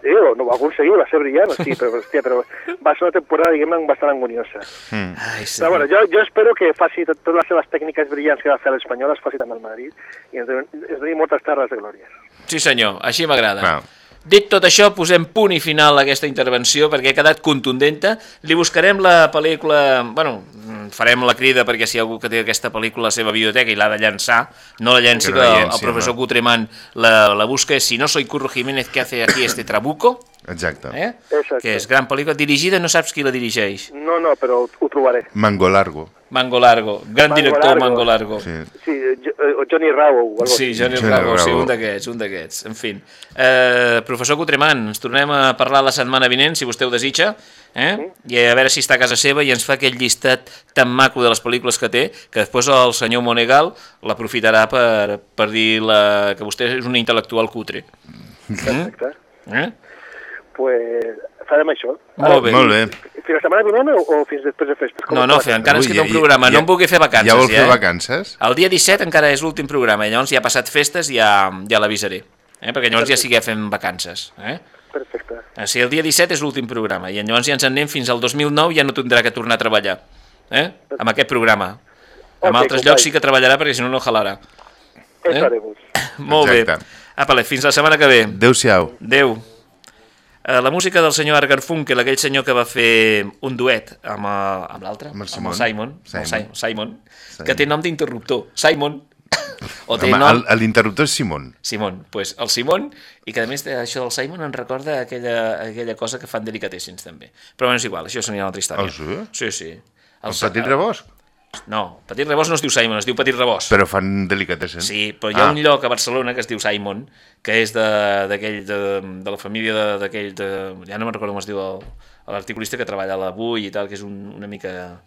Digo, no va aconseguir, va ser brillant, sí, però, hòstia, però va ser una temporada, diguem bastant angoniosa. Ai, sí. Però bueno, jo, jo espero que faci tot, totes les seves tècniques brillants que va fer l'Espanyol, les faci també al Madrid, i ens doni, ens doni moltes terres de glòria. Sí senyor, així m'agrada. Clar. Dit tot això, posem punt i final a aquesta intervenció perquè ha quedat contundenta. Li buscarem la pel·lícula... Bueno, farem la crida perquè si hi ha algú que té aquesta pel·lícula a la seva biblioteca i l'ha de llançar, no la llenci, Que que, no la el, llenci, el professor home. Cutreman la, la busca. Si no soy Curro Jiménez, ¿qué hace aquí este trabuco? Exacte. Eh? Exacte. Que és gran pel·lícula. Dirigida, no saps qui la dirigeix. No, no, però ho, ho trobaré. Mango Largo. Mango Largo. Gran Mango director Largo. Mango Largo. Sí. Sí, jo, eh, o Johnny Rao o Sí. Johnny Johnny Bravo, sí, un d'aquests, un d'aquests. En fi. Eh, professor Cutreman, ens tornem a parlar la setmana vinent, si vostè ho desitja, eh? i a veure si està a casa seva i ens fa aquell llistat tan maco de les pel·lícules que té, que després el senyor Monegal l'aprofitarà per, per dir la, que vostè és un intel·lectual cutre. Exacte. Eh? Pues farem això. Molt bé. Molt bé. Fins la setmana vinent o, o fins després de festes? Com No, no, està? fe, encara ens queda un programa, ja- no em vulgui fer vacances. Ja vol fer eh? vacances? El dia 17 encara és l'últim programa, i llavors ja ha passat festes i ja, ja l'avisaré. Eh? Perquè llavors ja siguem fent vacances. Eh? Perfecte. O sigui, el dia 17 és l'últim programa i llavors ja ens en anem fins al 2009 i ja no tindrà que tornar a treballar eh? amb aquest programa. En altres llocs sí que treballarà perquè si no no jalarà. Eh? Molt bé. Exacte. Apale, fins la setmana que ve. Adéu-siau. Adéu. Eh, La música del senyor Argar Funkel, aquell senyor que va fer un duet amb, eh, amb l'altre, Amb el amb el Simon. Simon, Simon. Simon. Simon, que té nom d'interruptor. Simon. o té Home, nom... el- L'interruptor és Simon. Simon, pues el Simon, i que a més això del Simon em recorda aquella, aquella cosa que fan delicatessens també. Però bueno, és igual, això seria una altra història. Ah, sí? Sí, sí. El petit rebost. No, Petit Rebost no es diu Simon, es diu Petit Rebost. Però fan delicatessen. Sí, però hi ha Ah. un lloc a Barcelona que es diu Simon, que és de- d'aquell, de, de, la família de- d'aquell, de, ja no me'n recordo com es diu l'articulista que treballa a l'Avui i tal, que és un, una mica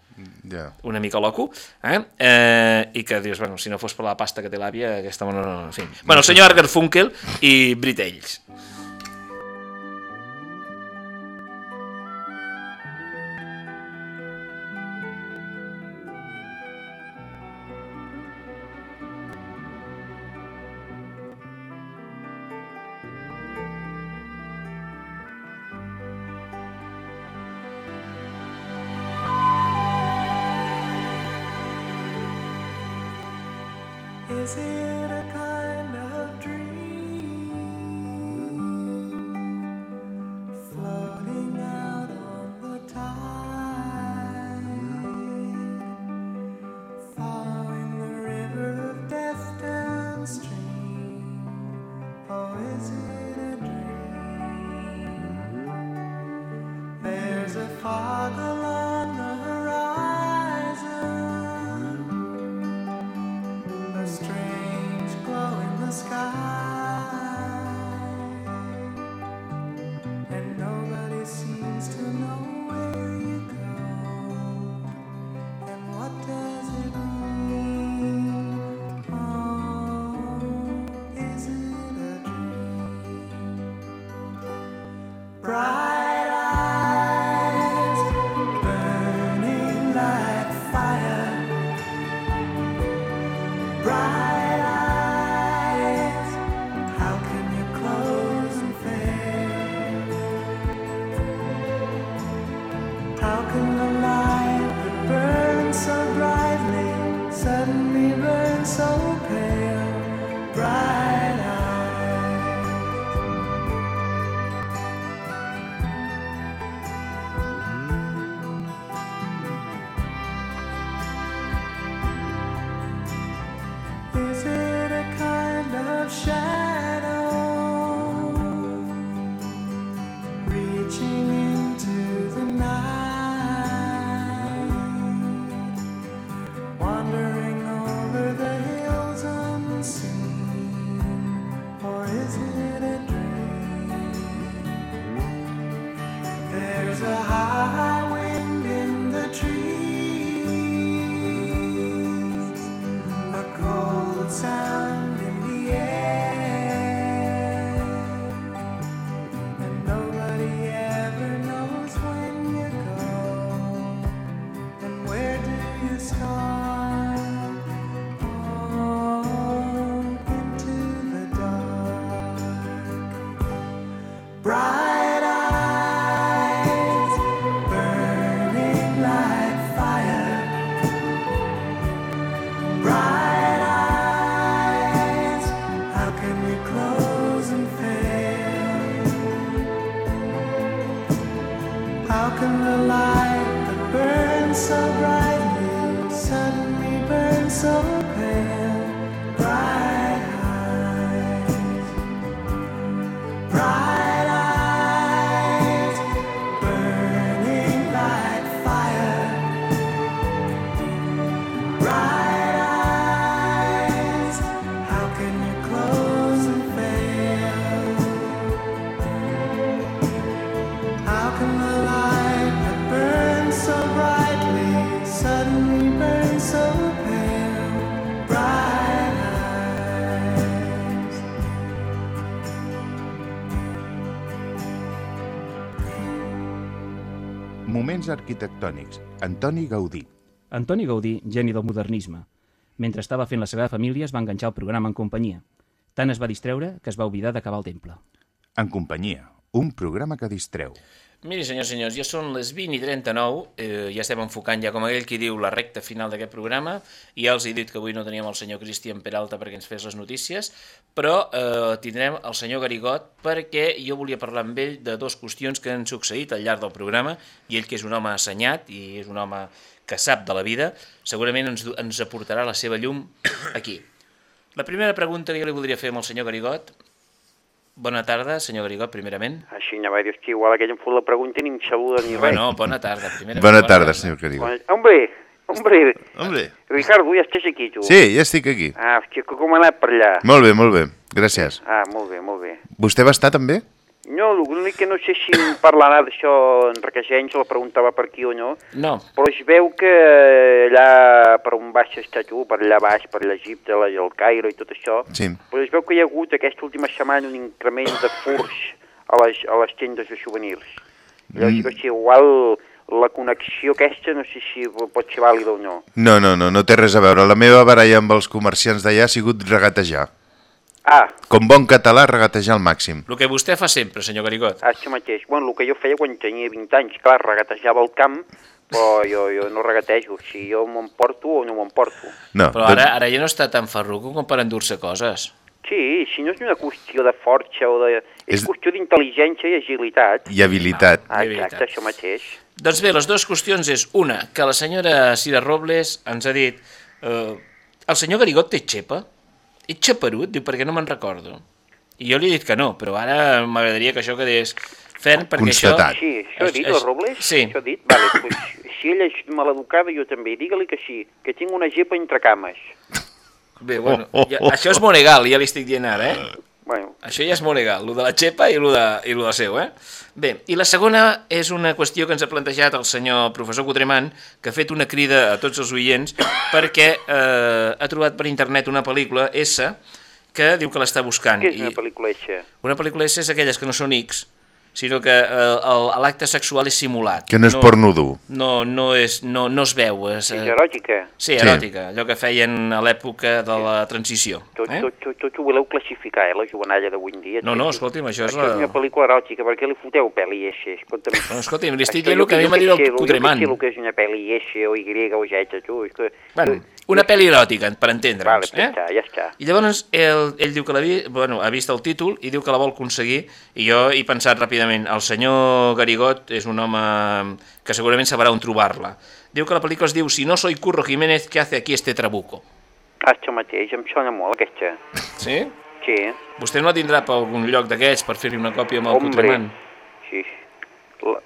Ja. una mica loco, eh? eh? i que dius, bueno, si no fos per la pasta que té l'àvia, aquesta no, no, en fi. Bueno, el senyor Arger Funkel i Brit arquitectònics. Antoni Gaudí. Antoni Gaudí, geni del modernisme. Mentre estava fent la Sagrada Família es va enganxar al programa en companyia. Tant es va distreure que es va oblidar d'acabar el temple. En companyia, un programa que distreu. Miri, senyors i senyors, ja són les 20 i 39, eh, ja estem enfocant ja com aquell qui diu la recta final d'aquest programa, i ja els he dit que avui no teníem el senyor Cristian Peralta perquè ens fes les notícies, però eh, tindrem el senyor Garigot perquè jo volia parlar amb ell de dues qüestions que han succeït al llarg del programa, i ell que és un home assenyat i és un home que sap de la vida, segurament ens, ens aportarà la seva llum aquí. La primera pregunta que jo li voldria fer amb el senyor Garigot, Bona tarda, senyor Garigot, primerament. Així no va dir, hòstia, igual aquella em fot la pregunta i ni em saluda ni res. Bueno, bona tarda, primerament. Bona tarda, senyor Carigo. Bueno, Hombre, hombre, Hombre. Ricardo, ja estàs aquí, tu? Sí, ja estic aquí. Ah, hòstia, que com ha anat per allà? Molt bé, molt bé. Gràcies. Ah, molt bé, molt bé. Vostè va estar també? No, l'únic que no sé si em parlarà d'això en Requesens, la preguntava per aquí o no, No. però es veu que allà per on baix estàs tu, per allà baix, per l'Egipte, la- el Cairo i tot això, Sí. però es veu que hi ha hagut aquesta última setmana un increment de furs a les, a les tendes de souvenirs. Llavors, Mm. mm. si igual la connexió aquesta no sé si pot ser vàlida o no. No, no, no, no té res a veure. La meva baralla amb els comerciants d'allà ha sigut regatejar. Ah, Com bon català, regatejar al màxim. El que vostè fa sempre, senyor Garigot. això mateix. Bueno, el que jo feia quan tenia 20 anys, clar, regatejava el camp, però jo, jo no regatejo, si jo m'emporto o no m'emporto. No, Però ara, ara ja no està tan ferruco com per endur-se coses. Sí, si no és una qüestió de força o de... És, És- qüestió d'intel·ligència i agilitat. I habilitat. Ah, I exacte, habilitat. això mateix. Doncs bé, les dues qüestions és una, que la senyora Cira Robles ens ha dit eh, el senyor Garigot té xepa? Ets xaperut? Diu, perquè no me'n recordo. I jo li he dit que no, però ara m'agradaria que això quedés ferm, perquè Constatat. això... Sí, això ha dit, és- el Robles? Sí. Això ha dit? Vale, pues, si ella és maleducada, jo també. Digue-li que sí, que tinc una gepa entre cames. Bé, bueno, ja, això és molt legal, ja li estic dient ara, eh? Bueno, Això ja és molt legal, el de la xepa i el de, i lo de seu, eh? Bé, i la segona és una qüestió que ens ha plantejat el senyor professor Cotremant, que ha fet una crida a tots els oients perquè eh, ha trobat per internet una pel·lícula, S, que diu que l'està buscant. què és una pel·lícula eixa? una pel·lícula S és aquelles que no són X, sinó que eh, el- l'acte sexual és simulat. Que no és porno dur. No, no, és, no, no es veu. És, És eh, eròtica? sí, eròtica, allò que feien a l'època de la transició. Tot, Eh? tot, tot, tot ho voleu classificar, eh, la jovenalla d'avui en dia. No, no, escolti'm, això és Això és la... una pel·lícula eròtica, per què li foteu pel·li eixa? Escolta'm. No, escolti'm, li estic dient el que a mi m'ha dit el jo Cotremant. sé el que és una pel·li eixa o Y o Z, tu. És que... Bueno, una pel·li eròtica, per entendre'ns. Vale, eh? ja ja està. I llavors ell, ell diu que la vi, bueno, ha vist el títol i diu que la vol aconseguir i jo he pensat ràpidament, el senyor Garigot és un home que segurament sabrà on trobar-la. Diu que la pel·lícula es diu Si no soy Curro Jiménez, ¿qué hace aquí este trabuco? Ah, això mateix, em sona molt aquesta. Sí? Sí, Vostè no la tindrà per algun lloc d'aquests per fer-li una còpia amb el Hombre. Cotremant? sí. La,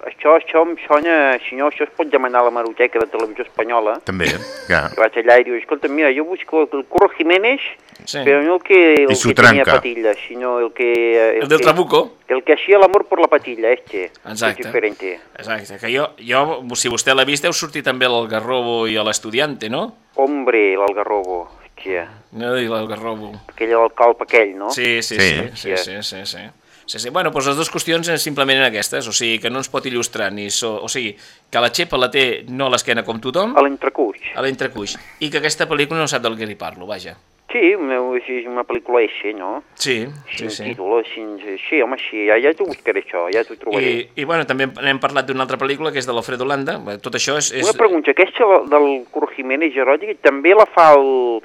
això, això em sona... Si no, això es pot demanar a la Maroteca de Televisió Espanyola. També, clar. Que vaig allà i diu, escolta, mira, jo busco el Curro Jiménez, Sí. però no el que, el que tenia patilla, sinó el que... El del que, trabuco? El que hacía el amor por la patilla, este. Exacte. És diferente. Exacte, que jo, jo, si vostè l'ha vist, deu sortir també l'Algarrobo i a l'Estudiante, no? Hombre, l'Algarrobo, hòstia. No, i l'Algarrobo. Aquell del calp aquell, no? Sí, sí, Sí. sí, sí, sí, sí, sí. Sí, sí. Bueno, doncs les dues qüestions simplement eren aquestes, o sigui, que no ens pot il·lustrar ni... So, o sigui, que la xepa la té no a l'esquena com tothom, A l'entrecuix. a l'entrecuix, i que aquesta pel·lícula no sap del que li parlo, vaja. Sí, una, és una pel·lícula S, no? Sí, Sí, sí, sí. títol, així, sí, home, sí, ja, ja t'ho buscaré això, ja t'ho trobaré. I, I, bueno, també n'hem parlat d'una altra pel·lícula, que és de l'Alfredo Landa, tot això és... és... Una pregunta, aquesta del Curro Jiménez eròtica també la fa el,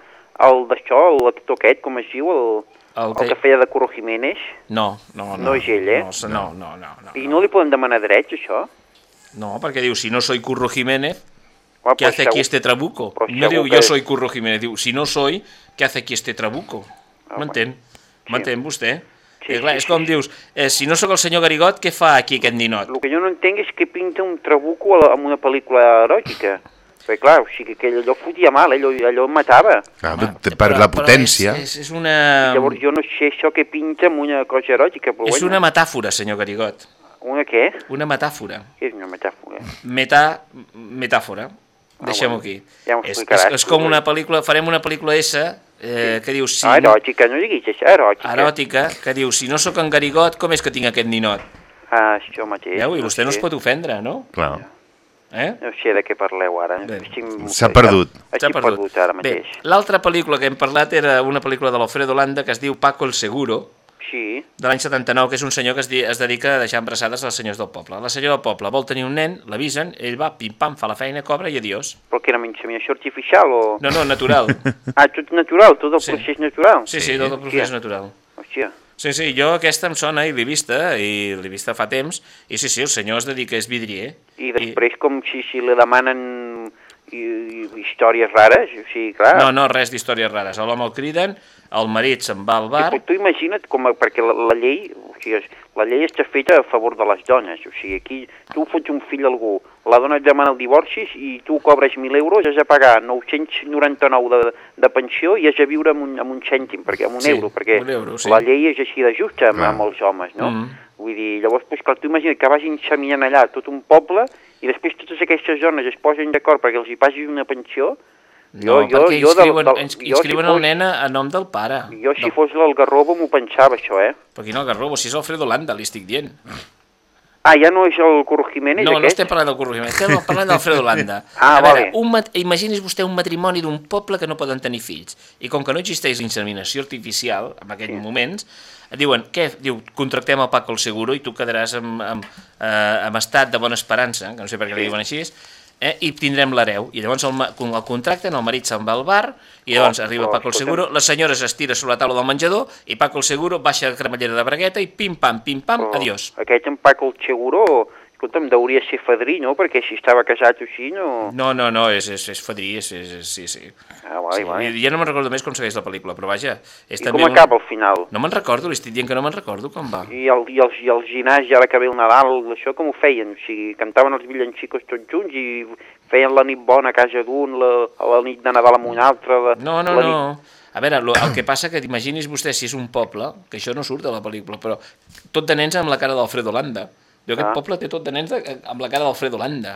el d'això, l'actor aquest, com es diu, el, El el, que- que feia de Curro Jiménez? No, no, no. No és ell, eh? No, no, no, no, no, I no li poden demanar drets, això? no perquè diu, si no soy Curro Jiménez, Home, ¿qué però hace aquí segur- este trabuco? però No diu, que- yo soy Curro Jiménez, diu, si no soy, ¿qué hace aquí este trabuco? M'entén? M'entén vostè? Sí, Eh, clar, sí, és sí, com sí. dius, eh, si no sóc el senyor Garigot, què fa aquí aquest ninot? El que jo no entenc és que pinta un trabuco a la- en una pel·lícula eròtica. Perquè, clar, o sigui que allò fotia mal, allò, allò em matava. clar Home, per per la potència. Però és, és, és una... Llavors jo no sé això que pinta amb una cosa eròtica, però És bueno. una metàfora, senyor Garigot. Una què? Una metàfora. Què és una metàfora? Meta... metàfora. Deixem-ho Ah, bueno. aquí. Ja és, és, és com una pel·lícula, farem una pel·lícula S eh, que diu... Si ah, no, eròtica, no diguis això, eròtica. eròtica, que diu, si no sóc en Garigot, com és que tinc aquest ninot? Ah, això mateix. Veu? I vostè no es sé. pot ofendre, no? Clar. Eh? No sé de què parleu ara. S'ha perdut. Estic perdut ara mateix. Bé, l'altra pel·lícula que hem parlat era una pel·lícula de l'Alfredo Landa que es diu Paco el Seguro, Sí, de l'any 79, que és un senyor que es, di es dedica a deixar embarassades les senyors del poble. La senyora del poble vol tenir un nen, l'avisen, ell va, pim-pam, fa la feina, cobra i adiós. però que era inseminació artificial o... No, no, natural. Ah, tot natural, tot el Sí. procés natural. Sí, sí, tot el procés natural. Hòstia, Sí, sí, jo aquesta em sona i l'he vista, i l'he vista fa temps, i sí, sí, el senyor es dedica, és vidrier. i després com si, si li demanen i, i, històries rares, o sigui, clar... No, no, res d'històries rares. A L'home el criden, el marit se'n va al bar... Tu, tu imagina't com, a- perquè la, la llei, o sigui, és- la llei està feta a favor de les dones, o sigui, aquí tu fots un fill a algú, la dona et demana el divorci i tu cobres 1.000 euros, has de pagar 999 de, de pensió i has de viure amb un, amb un cèntim, perquè amb un Sí, euro, perquè un euro, sí. la llei és així de justa amb, amb els homes, no? Mhm. Vull dir, llavors, pues, clar, tu imagina't que vagin xaminant allà tot un poble i després totes aquestes dones es posen d'acord perquè els hi passis una pensió, No, jo, perquè jo, inscriuen, del- del- ins- jo si inscriuen fos- el nen a, nom del pare. jo si Del- fos l'Algarrobo m'ho pensava, això, eh? Però quin Algarrobo, si és Alfredo Landa, li estic dient. Ah, ja no és el Curro Jiménez, No, no aquest? estem parlant del Curro Jiménez, estem parlant d'Alfredo Landa. Ah, a veure, vale. un mat imagini's vostè un matrimoni d'un poble que no poden tenir fills. I com que no existeix l'inseminació artificial, en aquests sí. moments, diuen, què? Diu, contractem el Paco el Seguro i tu quedaràs amb, amb, eh, amb estat de bona esperança, que no sé per què li diuen així, eh, i tindrem l'hereu. I llavors el, quan el contracten, el marit se'n va al bar, i llavors Oh, arriba oh, Paco el. Seguro, la senyora s'estira sobre la taula del menjador, i Paco el Seguro baixa la cremallera de bragueta i pim-pam, pim-pam, Però adiós. Aquest en Paco el Seguro, escolta'm, deuria ser fadrí, no? Perquè si estava casat o així, no... No, no, no, és, és, és fadrí, és, és, és, sí, sí. Ah, vai, sí vai. i Ja no me'n recordo més com segueix la pel·lícula, però vaja... És I també com acaba al final? No me'n recordo, li estic dient que no me'n recordo com va. I el, i, el, I el ginàs, ara que ve el Nadal, això com ho feien? O sigui, cantaven els villancicos tots junts i feien la nit bona a casa d'un, la, la nit de Nadal amb un altre... La, No, no, la no. A veure, el que passa que imaginis vostè si és un poble, que això no surt de la pel·lícula, però tot de nens amb la cara d'Alfredo Landa. Diu, aquest Ah. poble té tot de nens de, amb la cara d'Alfredo Landa.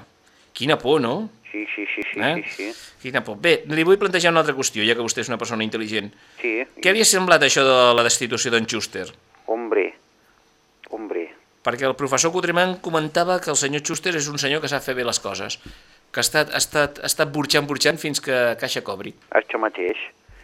Quina por, no? Sí, sí, sí, sí, Eh? sí, sí. Quina por. Bé, li vull plantejar una altra qüestió, ja que vostè és una persona intel·ligent. Sí, Què havia semblat això de la destitució d'en Schuster? hombre, hombre. perquè el professor Cotriman comentava que el senyor Schuster és un senyor que sap fer bé les coses, que ha estat, ha estat, ha estat burxant, burxant fins que caixa cobri. Això mateix.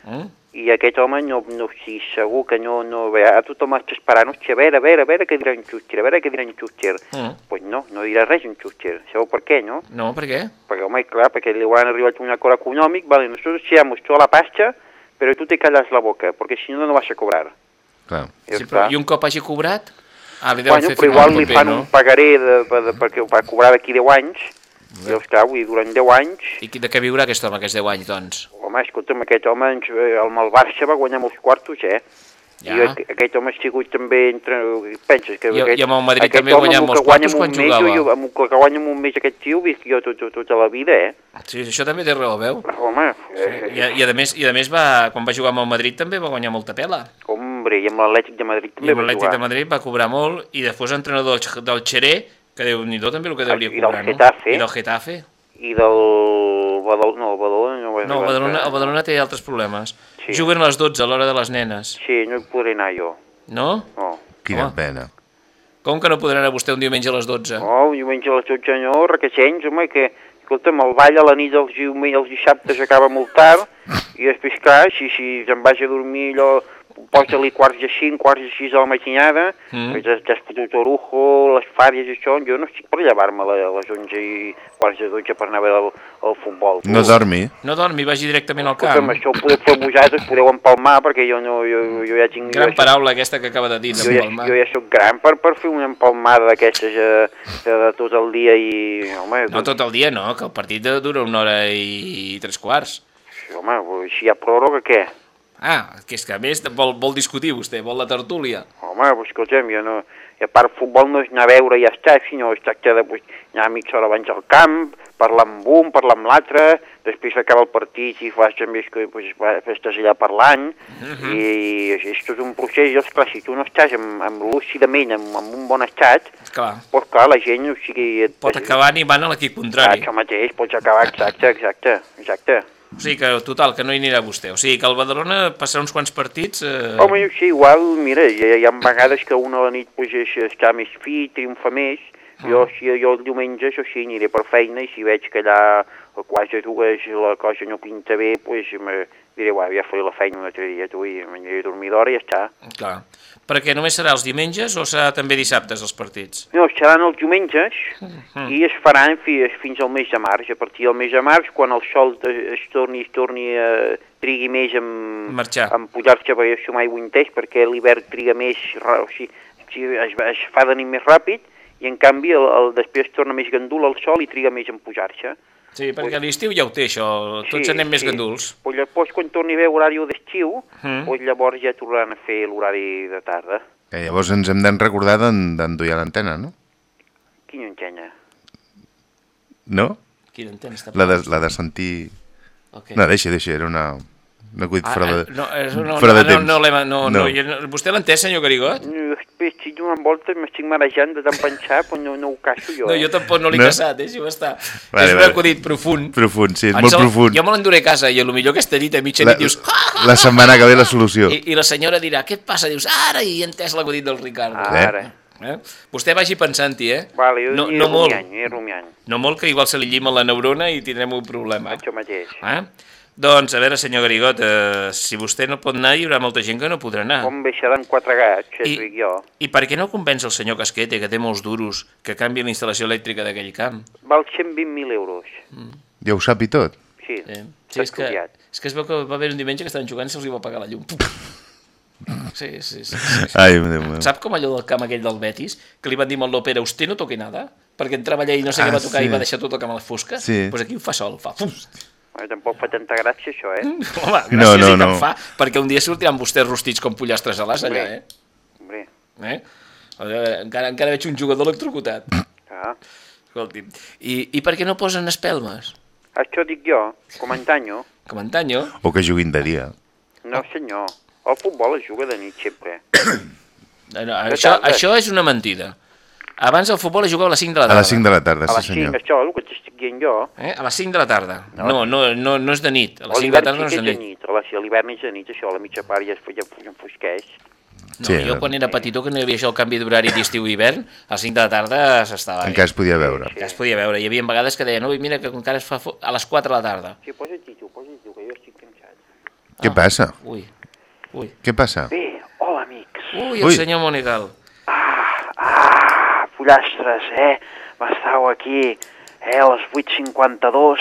Mm? I aquest home no, no sigui, segur que no, no ve, a tothom està esperant, hòstia, a veure, a veure, a veure què dirà en Schuster, a veure què dirà en Schuster. Mm. Pues no, no dirà res en Schuster. Sabeu per què, no? No, per què? Perquè, home, clar, perquè li hauran arribat un acord econòmic, vale, nosotros echamos toda la pasta, pero tú te callas la boca, porque si no, no vas a cobrar. Clar. Ja Sí, però. I un cop hagi cobrat? Ah, li deuen Bueno, fer però igual li paper, fan no? un pagaré de, de, de, perquè va cobrar d'aquí 10 anys, i els vull dir, durant 10 anys, I de què viurà aquest home, aquests 10 anys, doncs? home, escolta'm, aquest home, ens, eh, amb el Barça va guanyar molts quartos, eh? Ja. I aqu- aquest home ha sigut també entre... Penses que I- aquest, i amb el Madrid també amb el molts quartos quan mes, jugava. Jo, amb el que guanya un mes aquest tio, visc jo tot, tot, tota la vida, eh? Sí, això també té raó, veu? Home, eh, I, i, a més, i a més va, quan va jugar amb el Madrid també va guanyar molta pela. hombre, i amb l'Atlètic de Madrid I també amb va l'Atlètic jugar. de Madrid va cobrar molt i després entrenador del, Ch- del Xeré, que déu nhi també el que deuria I del cobrar, Getafe. no? I del Getafe. I del Badal... No, Badalona no va No, Badalona, el Badalona té altres problemes. Sí. Juguen a les 12, a l'hora de les nenes. Sí, no hi podré anar jo. No? No. Quina Home. pena. Com que no podrà anar vostè un diumenge a les 12? No, un diumenge a les 12 no, requeixents, home, que, escolta'm, el ball a la nit dels diumenges, els dissabtes acaba molt tard, i després, clar, si, si te'n vas a dormir allò, posa-li quarts de 5, quarts de 6 de la matinada, Mm. mm. t'has t'has fotut orujo, les fàries i això, jo no estic per llevar-me a les 11 i quarts de 12 per anar a veure el, el futbol. tu. No dormi. No dormi, vagi directament al Escolta'm, camp. això ho podeu fer vosaltres, podeu empalmar, perquè jo no, jo, jo ja tinc... Gran jo, paraula aquesta que acaba de dir, jo ja, d'empalmar. jo ja sóc gran per, per fer una empalmada d'aquestes eh, de, de tot el dia i... Home, No tot el dia, no, que el partit dura una hora i, i tres quarts. home si hi ha pròrroga, què? Ah, que és que a més vol, vol discutir vostè, vol la tertúlia. Home, pues, escolta'm, jo no... I a part, futbol no és anar a veure i ja està, sinó es tracta de pues, anar mitja hora abans al camp, parlar amb un, parlar amb l'altre, després acaba el partit i fas també que pues, estàs allà parlant, Mhm. i és tot un procés, i esclar, si tu no estàs amb, amb lúcidament, amb, amb un bon estat, Clar, doncs clar, la gent, o sigui... Et, pot acabar animant a l'equip Ah, contrari. això mateix, pots acabar, exacte, exacte, exacte. O sigui que, total, que no hi anirà vostè. O sigui que el Badalona passarà uns quants partits... Eh... Home, jo sí, igual, mira, hi, ha- hi ha vegades que una a la nit pues, està més fi, triomfa més, Jo, si jo el diumenge, això sí, aniré per feina i si veig que allà a quasi dues la cosa no pinta bé, doncs pues, me diré, uau, ja faré la feina un altre dia, tu, i m'aniré a dormir d'hora i ja està. Clar. Perquè només serà els diumenges o serà també dissabtes els partits? No, seran els diumenges Mm. i es faran fi, fins al mes de març. A partir del mes de març, quan el sol es torni, es torni a trigui més en, Marxar. en pujar-se, perquè això mai ho entès, perquè l'hivern triga més, o sigui, es, es fa de nit més ràpid i en canvi el, el, després torna més gandul el sol i triga més en pujar-se. Sí, perquè a l'estiu ja ho té, això. Tots anem més ganduls. Pues llavors, quan torni a haver horari d'estiu, Mm. pues llavors ja tornaran a fer l'horari de tarda. Que llavors ens hem de recordar d'en- d'enduiar l'antena, no? Quina encenya. No? Quin entens? La de, la de sentir... Ok. No, deixa, deixa, era una... Acudit Ah, fora ah, de, no, és, no, fora no, de no, temps. no, no, no, jo no, vostè l'ha entès, senyor Garigot? No, estic donant voltes, m'estic marejant de tant pensar, però no, no ho caixo jo. No, eh? jo tampoc no l'he No? casat, deixi-ho estar. Vale, és un vale. acudit profund. Profund, sí, és Ens molt el- profund. Jo me l'enduré a casa i a lo millor aquesta nit a mitja La, nit dius... "Ah!" la setmana que ve la solució. I, I la senyora dirà, què et passa? Dius, ara hi he entès l'acudit del Ricardo. Ara. Eh? Vostè vagi pensant-hi, eh? Vale, jo no, no molt, rumiant, aniré rumiant. no molt, que igual se li llima la neurona i tindrem un problema. Això mateix. Eh? Doncs, a veure, senyor Garigot, eh, si vostè no pot anar, hi haurà molta gent que no podrà anar. Com baixaran quatre gats, I- dic jo. I per què no convenç el senyor Casquete, que té molts duros, que canvi la instal·lació elèctrica d'aquell camp? Val 120.000 euros. Ja ho sap i tot. Sí, Sí, sí és, que, estudiat. és que es veu que va haver un diumenge que estaven jugant i se'ls va apagar la llum. Sí, sí, sí. sí, sí. Ai, Déu meu. Sap com allò del camp aquell del Betis, que li van dir amb l'òpera, usted no toque nada, perquè entrava allà i no sé Ah, què va tocar sí. i va deixar tot el camp a la fosca? Sí. Doncs aquí ho fa sol, fa fum. Tampoc fa tanta gràcia, això, eh? Home, gràcies No, no, i que no. fa, perquè un dia sortiran vostès rostits com pollastres a l'as allà, eh? Hombre, eh? Eh, Encara, encara veig un jugador electrocutat. ah. Escolti'm. I, I per què no posen espelmes? Això dic jo, com antanyo. Com antanyo? O que juguin de dia. No, senyor. El futbol es juga de nit sempre. Eh, No, això, això és una mentida. Abans el futbol es jugava a les 5 de la A tarda. les 5 de la tarda, A sí les 5, senyor. això, el que t'estic dient jo. Eh? A les 5 de la tarda. No, no, no, no és de nit. A les A 5 de la tarda no sí és de és de nit. nit. A a l'hivern és de nit, això, a la mitja part ja es, enfosqueix. No, Sí, jo quan era petitó, que no hi havia això el canvi d'horari d'estiu i hivern, a les 5 de la tarda s'estava bé. Encara es podia veure. Ja es podia veure. Hi havia vegades que deien, ui, mira que encara es fa fo- a les 4 de la tarda. Sí, posa't-hi tu, posa't-hi tu, que jo estic cansat. Què passa? Ui, ui. Què passa? Bé, hola, amics. Ui, el Ui. senyor Monegal. Ah, pollastres, eh? M'estàu aquí, eh, a les 8.52.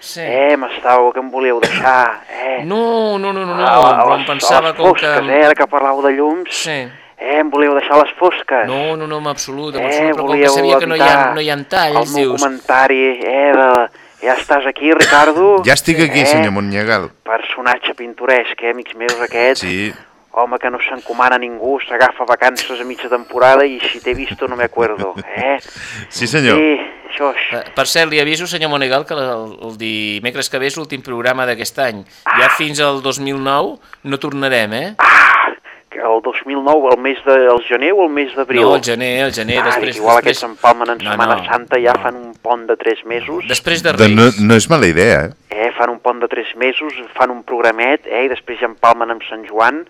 Sí. Eh, m'estàu, que em volíeu deixar, eh? No, no, no, no, no, a, a però les, em pensava a les com que... fosques, eh? Ara que parlàveu de llums. Sí. Eh, em volíeu deixar les fosques. No, no, no, en absolut, en eh, absolut, però com que sabia que no hi ha, no hi ha El talls, meu dius... comentari, eh, de... Ja estàs aquí, Ricardo? Ja estic aquí, eh? senyor Montnyegal. Personatge pintoresc, eh, amics meus, aquest. Sí, Home que no s'encomana a ningú, s'agafa vacances a mitja temporada i si t'he visto no me acuerdo, eh? sí senyor. Sí, això és... Per cert, li aviso, senyor Monegal, que el, el dimecres que ve és l'últim programa d'aquest any. Ja fins al 2009 no tornarem, eh? Ah, que el 2009, el mes de, el gener o el mes d'abril? No, el gener, el gener, ah, després... igual després... aquests empalmen en No, Setmana no. Santa ja fan un pont de 3 mesos. Després de Reis. no, no és mala idea, eh? Eh, fan un pont de 3 mesos, fan un programet, eh, i després ja empalmen amb Sant Joan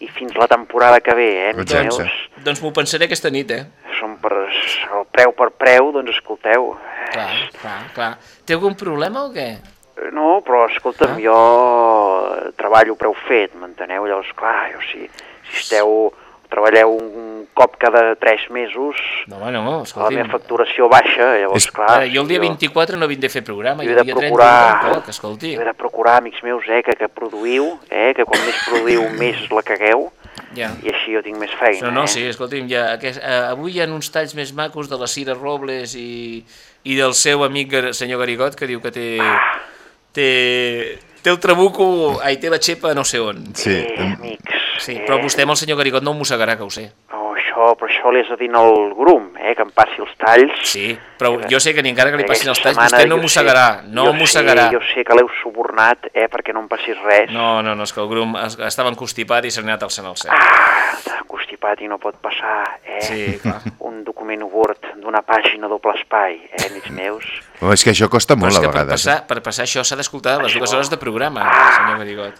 i fins la temporada que ve, eh, meus. Doncs m'ho pensaré aquesta nit, eh? Són per el preu per preu, doncs escolteu. Clar, clar, clar. Té algun problema o què? Eh, No, però escolta'm, Ah. jo treballo preu fet, m'enteneu? Llavors, clar, jo si, si esteu, treballeu un cop cada 3 mesos, No, no, la meva facturació baixa, llavors, És- clar... Eh, jo el dia jo- 24 no vinc de fer programa, Jo i el dia 30 procurar, tampoc, escolti. jo he de procurar, amics meus, eh, que, que produïu, eh, que quan més produïu, més la cagueu, Ja. i així jo tinc més feina, No, no, eh? sí, escolti'm, ja, aquest, eh, avui hi ha uns talls més macos de la Cira Robles i, i del seu amic Gar- senyor Garigot, que diu que té, té, té el trabuco, ai, té la xepa no sé on. Sí. Eh, amics, Sí, eh? però vostè amb el senyor Garigot no ho mossegarà, que ho sé. No, això, però això li has de dir al grum, eh, que em passi els talls. Sí, però jo sé que ni encara que li Perquè passin els talls, setmana vostè no mossegarà, no jo mossegarà. Sé, jo sé que l'heu subornat, eh, perquè no em passis res. No, no, no, és que el grum es- estava encostipat i s'ha anat al cel al cel. Ah, està constipat i no pot passar, eh? Sí, clar. Un document Word d'una pàgina doble espai, eh, amics meus? Oh, és que això costa molt és a que per vegades. passar, per passar això s'ha d'escoltar les dues hores de programa, senyor Garigot.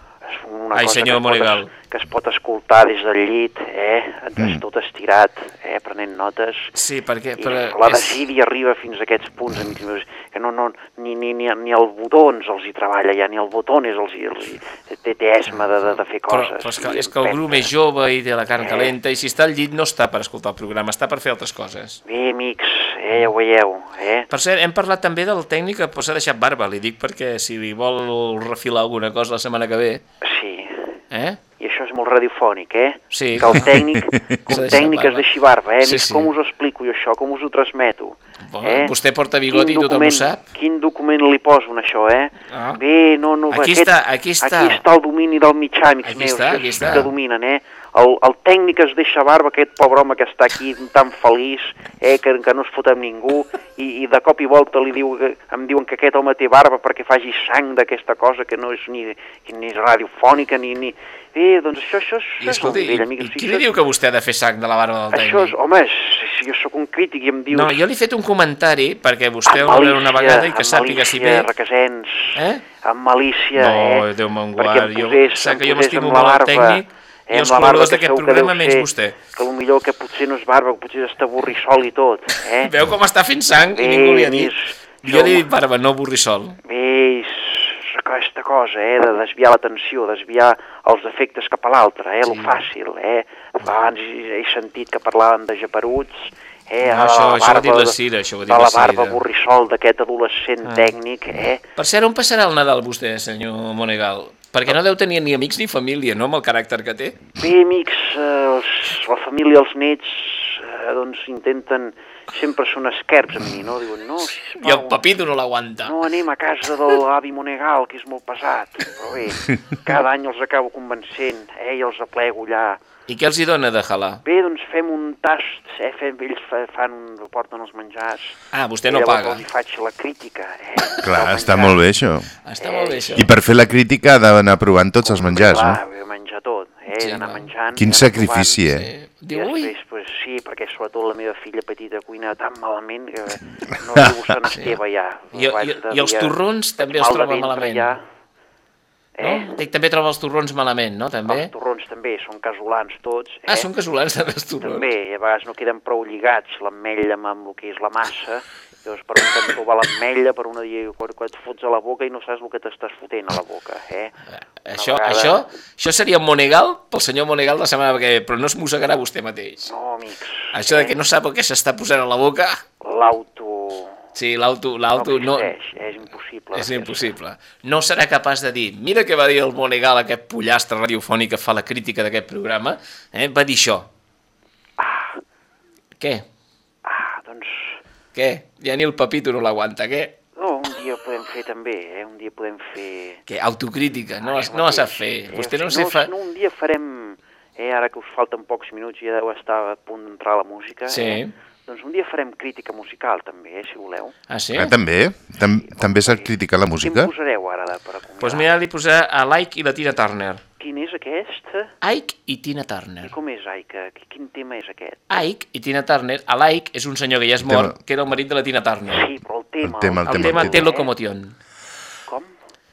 Una Ai, senyor que, es pot, Monegal. es- que es pot escoltar des del llit, eh? Mm. Mm. tot estirat, eh? prenent notes. Sí, perquè... I però la és- desídia arriba fins a aquests punts amics meus, que no, no, ni, ni, ni, ni el botons els hi treballa ja, ni el botones els hi, els hi té, té esma de, de, de fer Però, coses. però és, que, és que el grup és jove i té la carn calenta i si està al llit no està per escoltar el programa, està per fer altres coses. Bé, amics, eh, ja ho veieu, eh? Per cert, hem parlat també del tècnic que s'ha deixat barba, li dic perquè si li vol refilar alguna cosa la setmana que ve, Sí, eh? I això és molt radiofònic, eh? Sí. Que el tècnic, que deixat tècnic barba. es deixi barba, eh? Sí, sí. com us explico jo això, com us ho transmeto? Bueno, vostè porta bigoti Quin i tothom ho sap. Quin document li poso en això, eh? Ah. Bé, no, no... Aquí aquest, està, aquí està. Aquí està el domini del mitjà, amics Aquí meus, està, aquí és està. que dominen, eh? El, el tècnic es deixa barba, aquest pobre home que està aquí tan feliç, eh, que, que no es fot amb ningú, i, i de cop i volta li diu, que- em diuen que aquest home té barba perquè faci sang d'aquesta cosa que no és ni, ni radiofònica, ni... ni... Bé, doncs això, això, això I escolti, és el nivell, i, i qui li diu que vostè ha de fer sang de la barba del Això és, tècnic? home, si, si jo sóc un crític i em dius... No, jo li he fet un comentari perquè vostè ho veure una vegada i que sàpiga si malícia, ve... Requesens, Eh? amb malícia, No, eh? Déu me'n guard, jo- que jo m'estimo molt el tècnic i els barba col·laboradors que d'aquest programa menys ser, vostè. Que potser que potser no és barba, que potser està borrissol i tot, eh? Veu com està fent sang i ningú li ha dit. és- Jo li he dit barba, no borrissol. És aquesta cosa, eh, de desviar l'atenció, desviar els efectes cap a l'altre, eh, lo fàcil, eh. Abans he, sentit que parlaven de japeruts, eh, No, de això- la això ho ha dit barba la Cira, això ho ha dit la la barba Cira. borrissol d'aquest adolescent Ah. tècnic, eh. Per cert, on passarà el Nadal vostè, senyor Monegal? Perquè no deu tenir ni amics ni família, no?, amb el caràcter que té. Bé, amics, eh, els, la família, els nets, eh, doncs intenten, sempre són esquerps amb mi, no? Diuen, no, sisplau, I el Pepito no l'aguanta. no anem a casa de l'avi Monegal, que és molt pesat. Però bé, cada any els acabo convencent, eh, i els aplego allà. I què els hi dona de jalar? Bé, doncs fem un tast, eh, fem, ells fa, fan, un, porten els menjars. Ah, vostè I no paga. hi faig la crítica, eh? Clar, està menjar. molt bé, això. Està molt bé, això. I per fer la crítica ha d'anar provant tots els menjars, Clar, no? he de menjar tot, eh? Sí, Sí, d'anar clar. menjant. Quin i anar sacrifici, provant. eh? Diu, I ui, després, pues, sí, perquè sobretot la meva filla petita cuina tan malament que no viu Sant Esteve ja. I, i, i els torrons també els troba malament. Ja. Eh? No? Dic, també troba els torrons malament, no? També? Els torrons també són casolans tots. Eh? Ah, són casolans també els torrons. També, i a vegades no queden prou lligats l'ametlla amb, el que és la massa. Llavors per un cantó va l'ametlla, per una dia quan, quan et fots a la boca i no saps el que t'estàs fotent a la boca. Eh? Això, vegada- això, això seria Monegal pel senyor Monegal la setmana que ve, però no es mossegarà vostè mateix. No, amics. Això de que no sap el que s'està posant a la boca... L'auto... Sí, l'auto... l'auto no, no és impossible. és impossible. No serà capaç de dir, mira què va dir el Monegal, aquest pollastre radiofònic que fa la crítica d'aquest programa, eh? va dir això. Ah, Què? ah, doncs... Què? Ja ni el Pepito no l'aguanta, què? No, un dia podem fer també, eh? Un dia podem fer... Què? Autocrítica, no, Ara no la sap fer. eh? Vostè no si sé fa... No, un dia farem... Eh, ara que us falten pocs minuts i ja deu estar a punt d'entrar la música. Sí. Eh? Doncs un dia farem crítica musical també, eh, si voleu. Ah, sí? Ah, també? Tam també s'ha criticat la Quin música? posareu ara de, per acomiadar? Doncs pues mira, li posarà a Like i la Tina Turner. Quin és aquest? Ike i Tina Turner. I com és, Aika? Quin tema és aquest? Ike i Tina Turner, a Ike és un senyor que ja és mort, que era el marit de la Tina Turner. Sí, però el tema... El tema, el El tema, tema el té tema. locomotion. Com?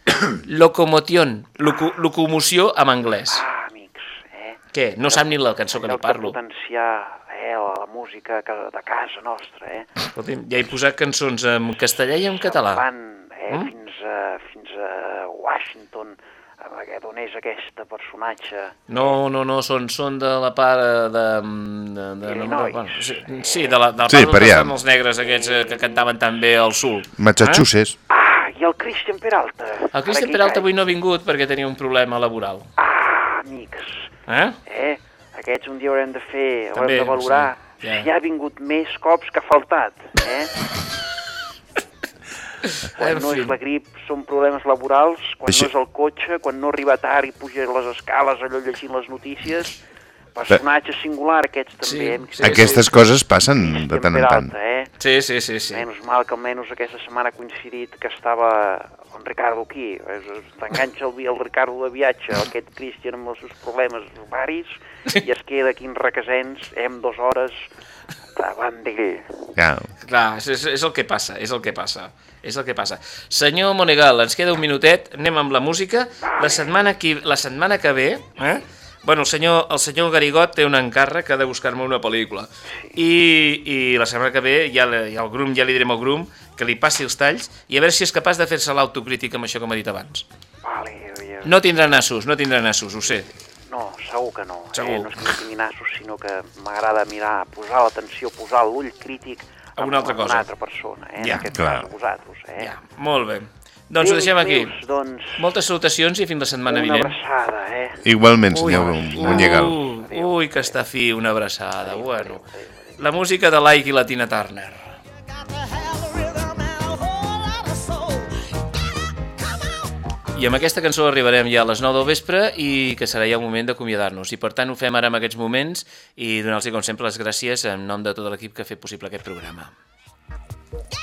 Locomotion, loco, locomoció en anglès. Ah, amics, eh? Què? No sap ni la cançó que li parlo. potenciar eh, la, la música que, de casa nostra, eh? Escolti'm, ja he posat cançons en castellà i en català. Van eh, Mm? fins, a, fins a Washington, amb aquest, on és aquest personatge. No, no, no, són, són de la part eh, de... de, de no, no, Illinois. bueno, sí, sí, de la, de la Sí, part on estan els negres aquests eh, que cantaven tan bé al sul. Massachusetts. Ah, i el Christian Peralta. El Cristian Ara Peralta avui no ha vingut perquè tenia un problema laboral. Ah, amics, Eh? eh? Aquests un dia haurem de fer, haurem També, de valorar sí, ja. si ha vingut més cops que ha faltat, eh? Quan no és la grip són problemes laborals, quan Així- no és el cotxe, quan no arriba tard i puja les escales allò llegint les notícies, personatge singular aquests també. Sí, sí, Aquestes coses passen de tant en tant. Eh? Sí, sí, sí, sí. Menys mal que almenys aquesta setmana ha coincidit que estava en Ricardo aquí. T'enganxa el, el Ricardo de viatge, aquest Cristian amb els seus problemes varis, i es queda aquí en Requesens, amb dues hores davant d'ell. Ja. Clar, és, és, és el que passa, és el que passa. És el que passa. Senyor Monegal, ens queda un minutet, anem amb la música. La setmana que, la setmana que ve, eh? Bueno, el senyor, el senyor Garigot té un encàrrec que ha de buscar-me una pel·lícula. I, I la setmana que ve ja, ja el Grum, ja li direm al Grum que li passi els talls i a veure si és capaç de fer-se l'autocrítica amb això que m'ha dit abans. Vale, jo, No tindrà nassos, no tindrà nassos, ho sé. no, segur que no. Segur. Eh? No és que no tingui nassos, sinó que m'agrada mirar, posar l'atenció, posar l'ull crític A una altra cosa. una altra persona, eh? Ja, en aquest clar. cas, vosaltres, eh? Ja, molt bé. Doncs ho deixem aquí. Doncs, Moltes salutacions i fins la setmana una vinent. abraçada, eh? Igualment, senyor. Ui, ui, que està fi, una abraçada. Bueno, la música de l'Ike i la Tina Turner. I amb aquesta cançó arribarem ja a les 9 del vespre i que serà ja el moment d'acomiadar-nos. I per tant ho fem ara en aquests moments i donar-los com sempre les gràcies en nom de tot l'equip que ha fet possible aquest programa. Yeah.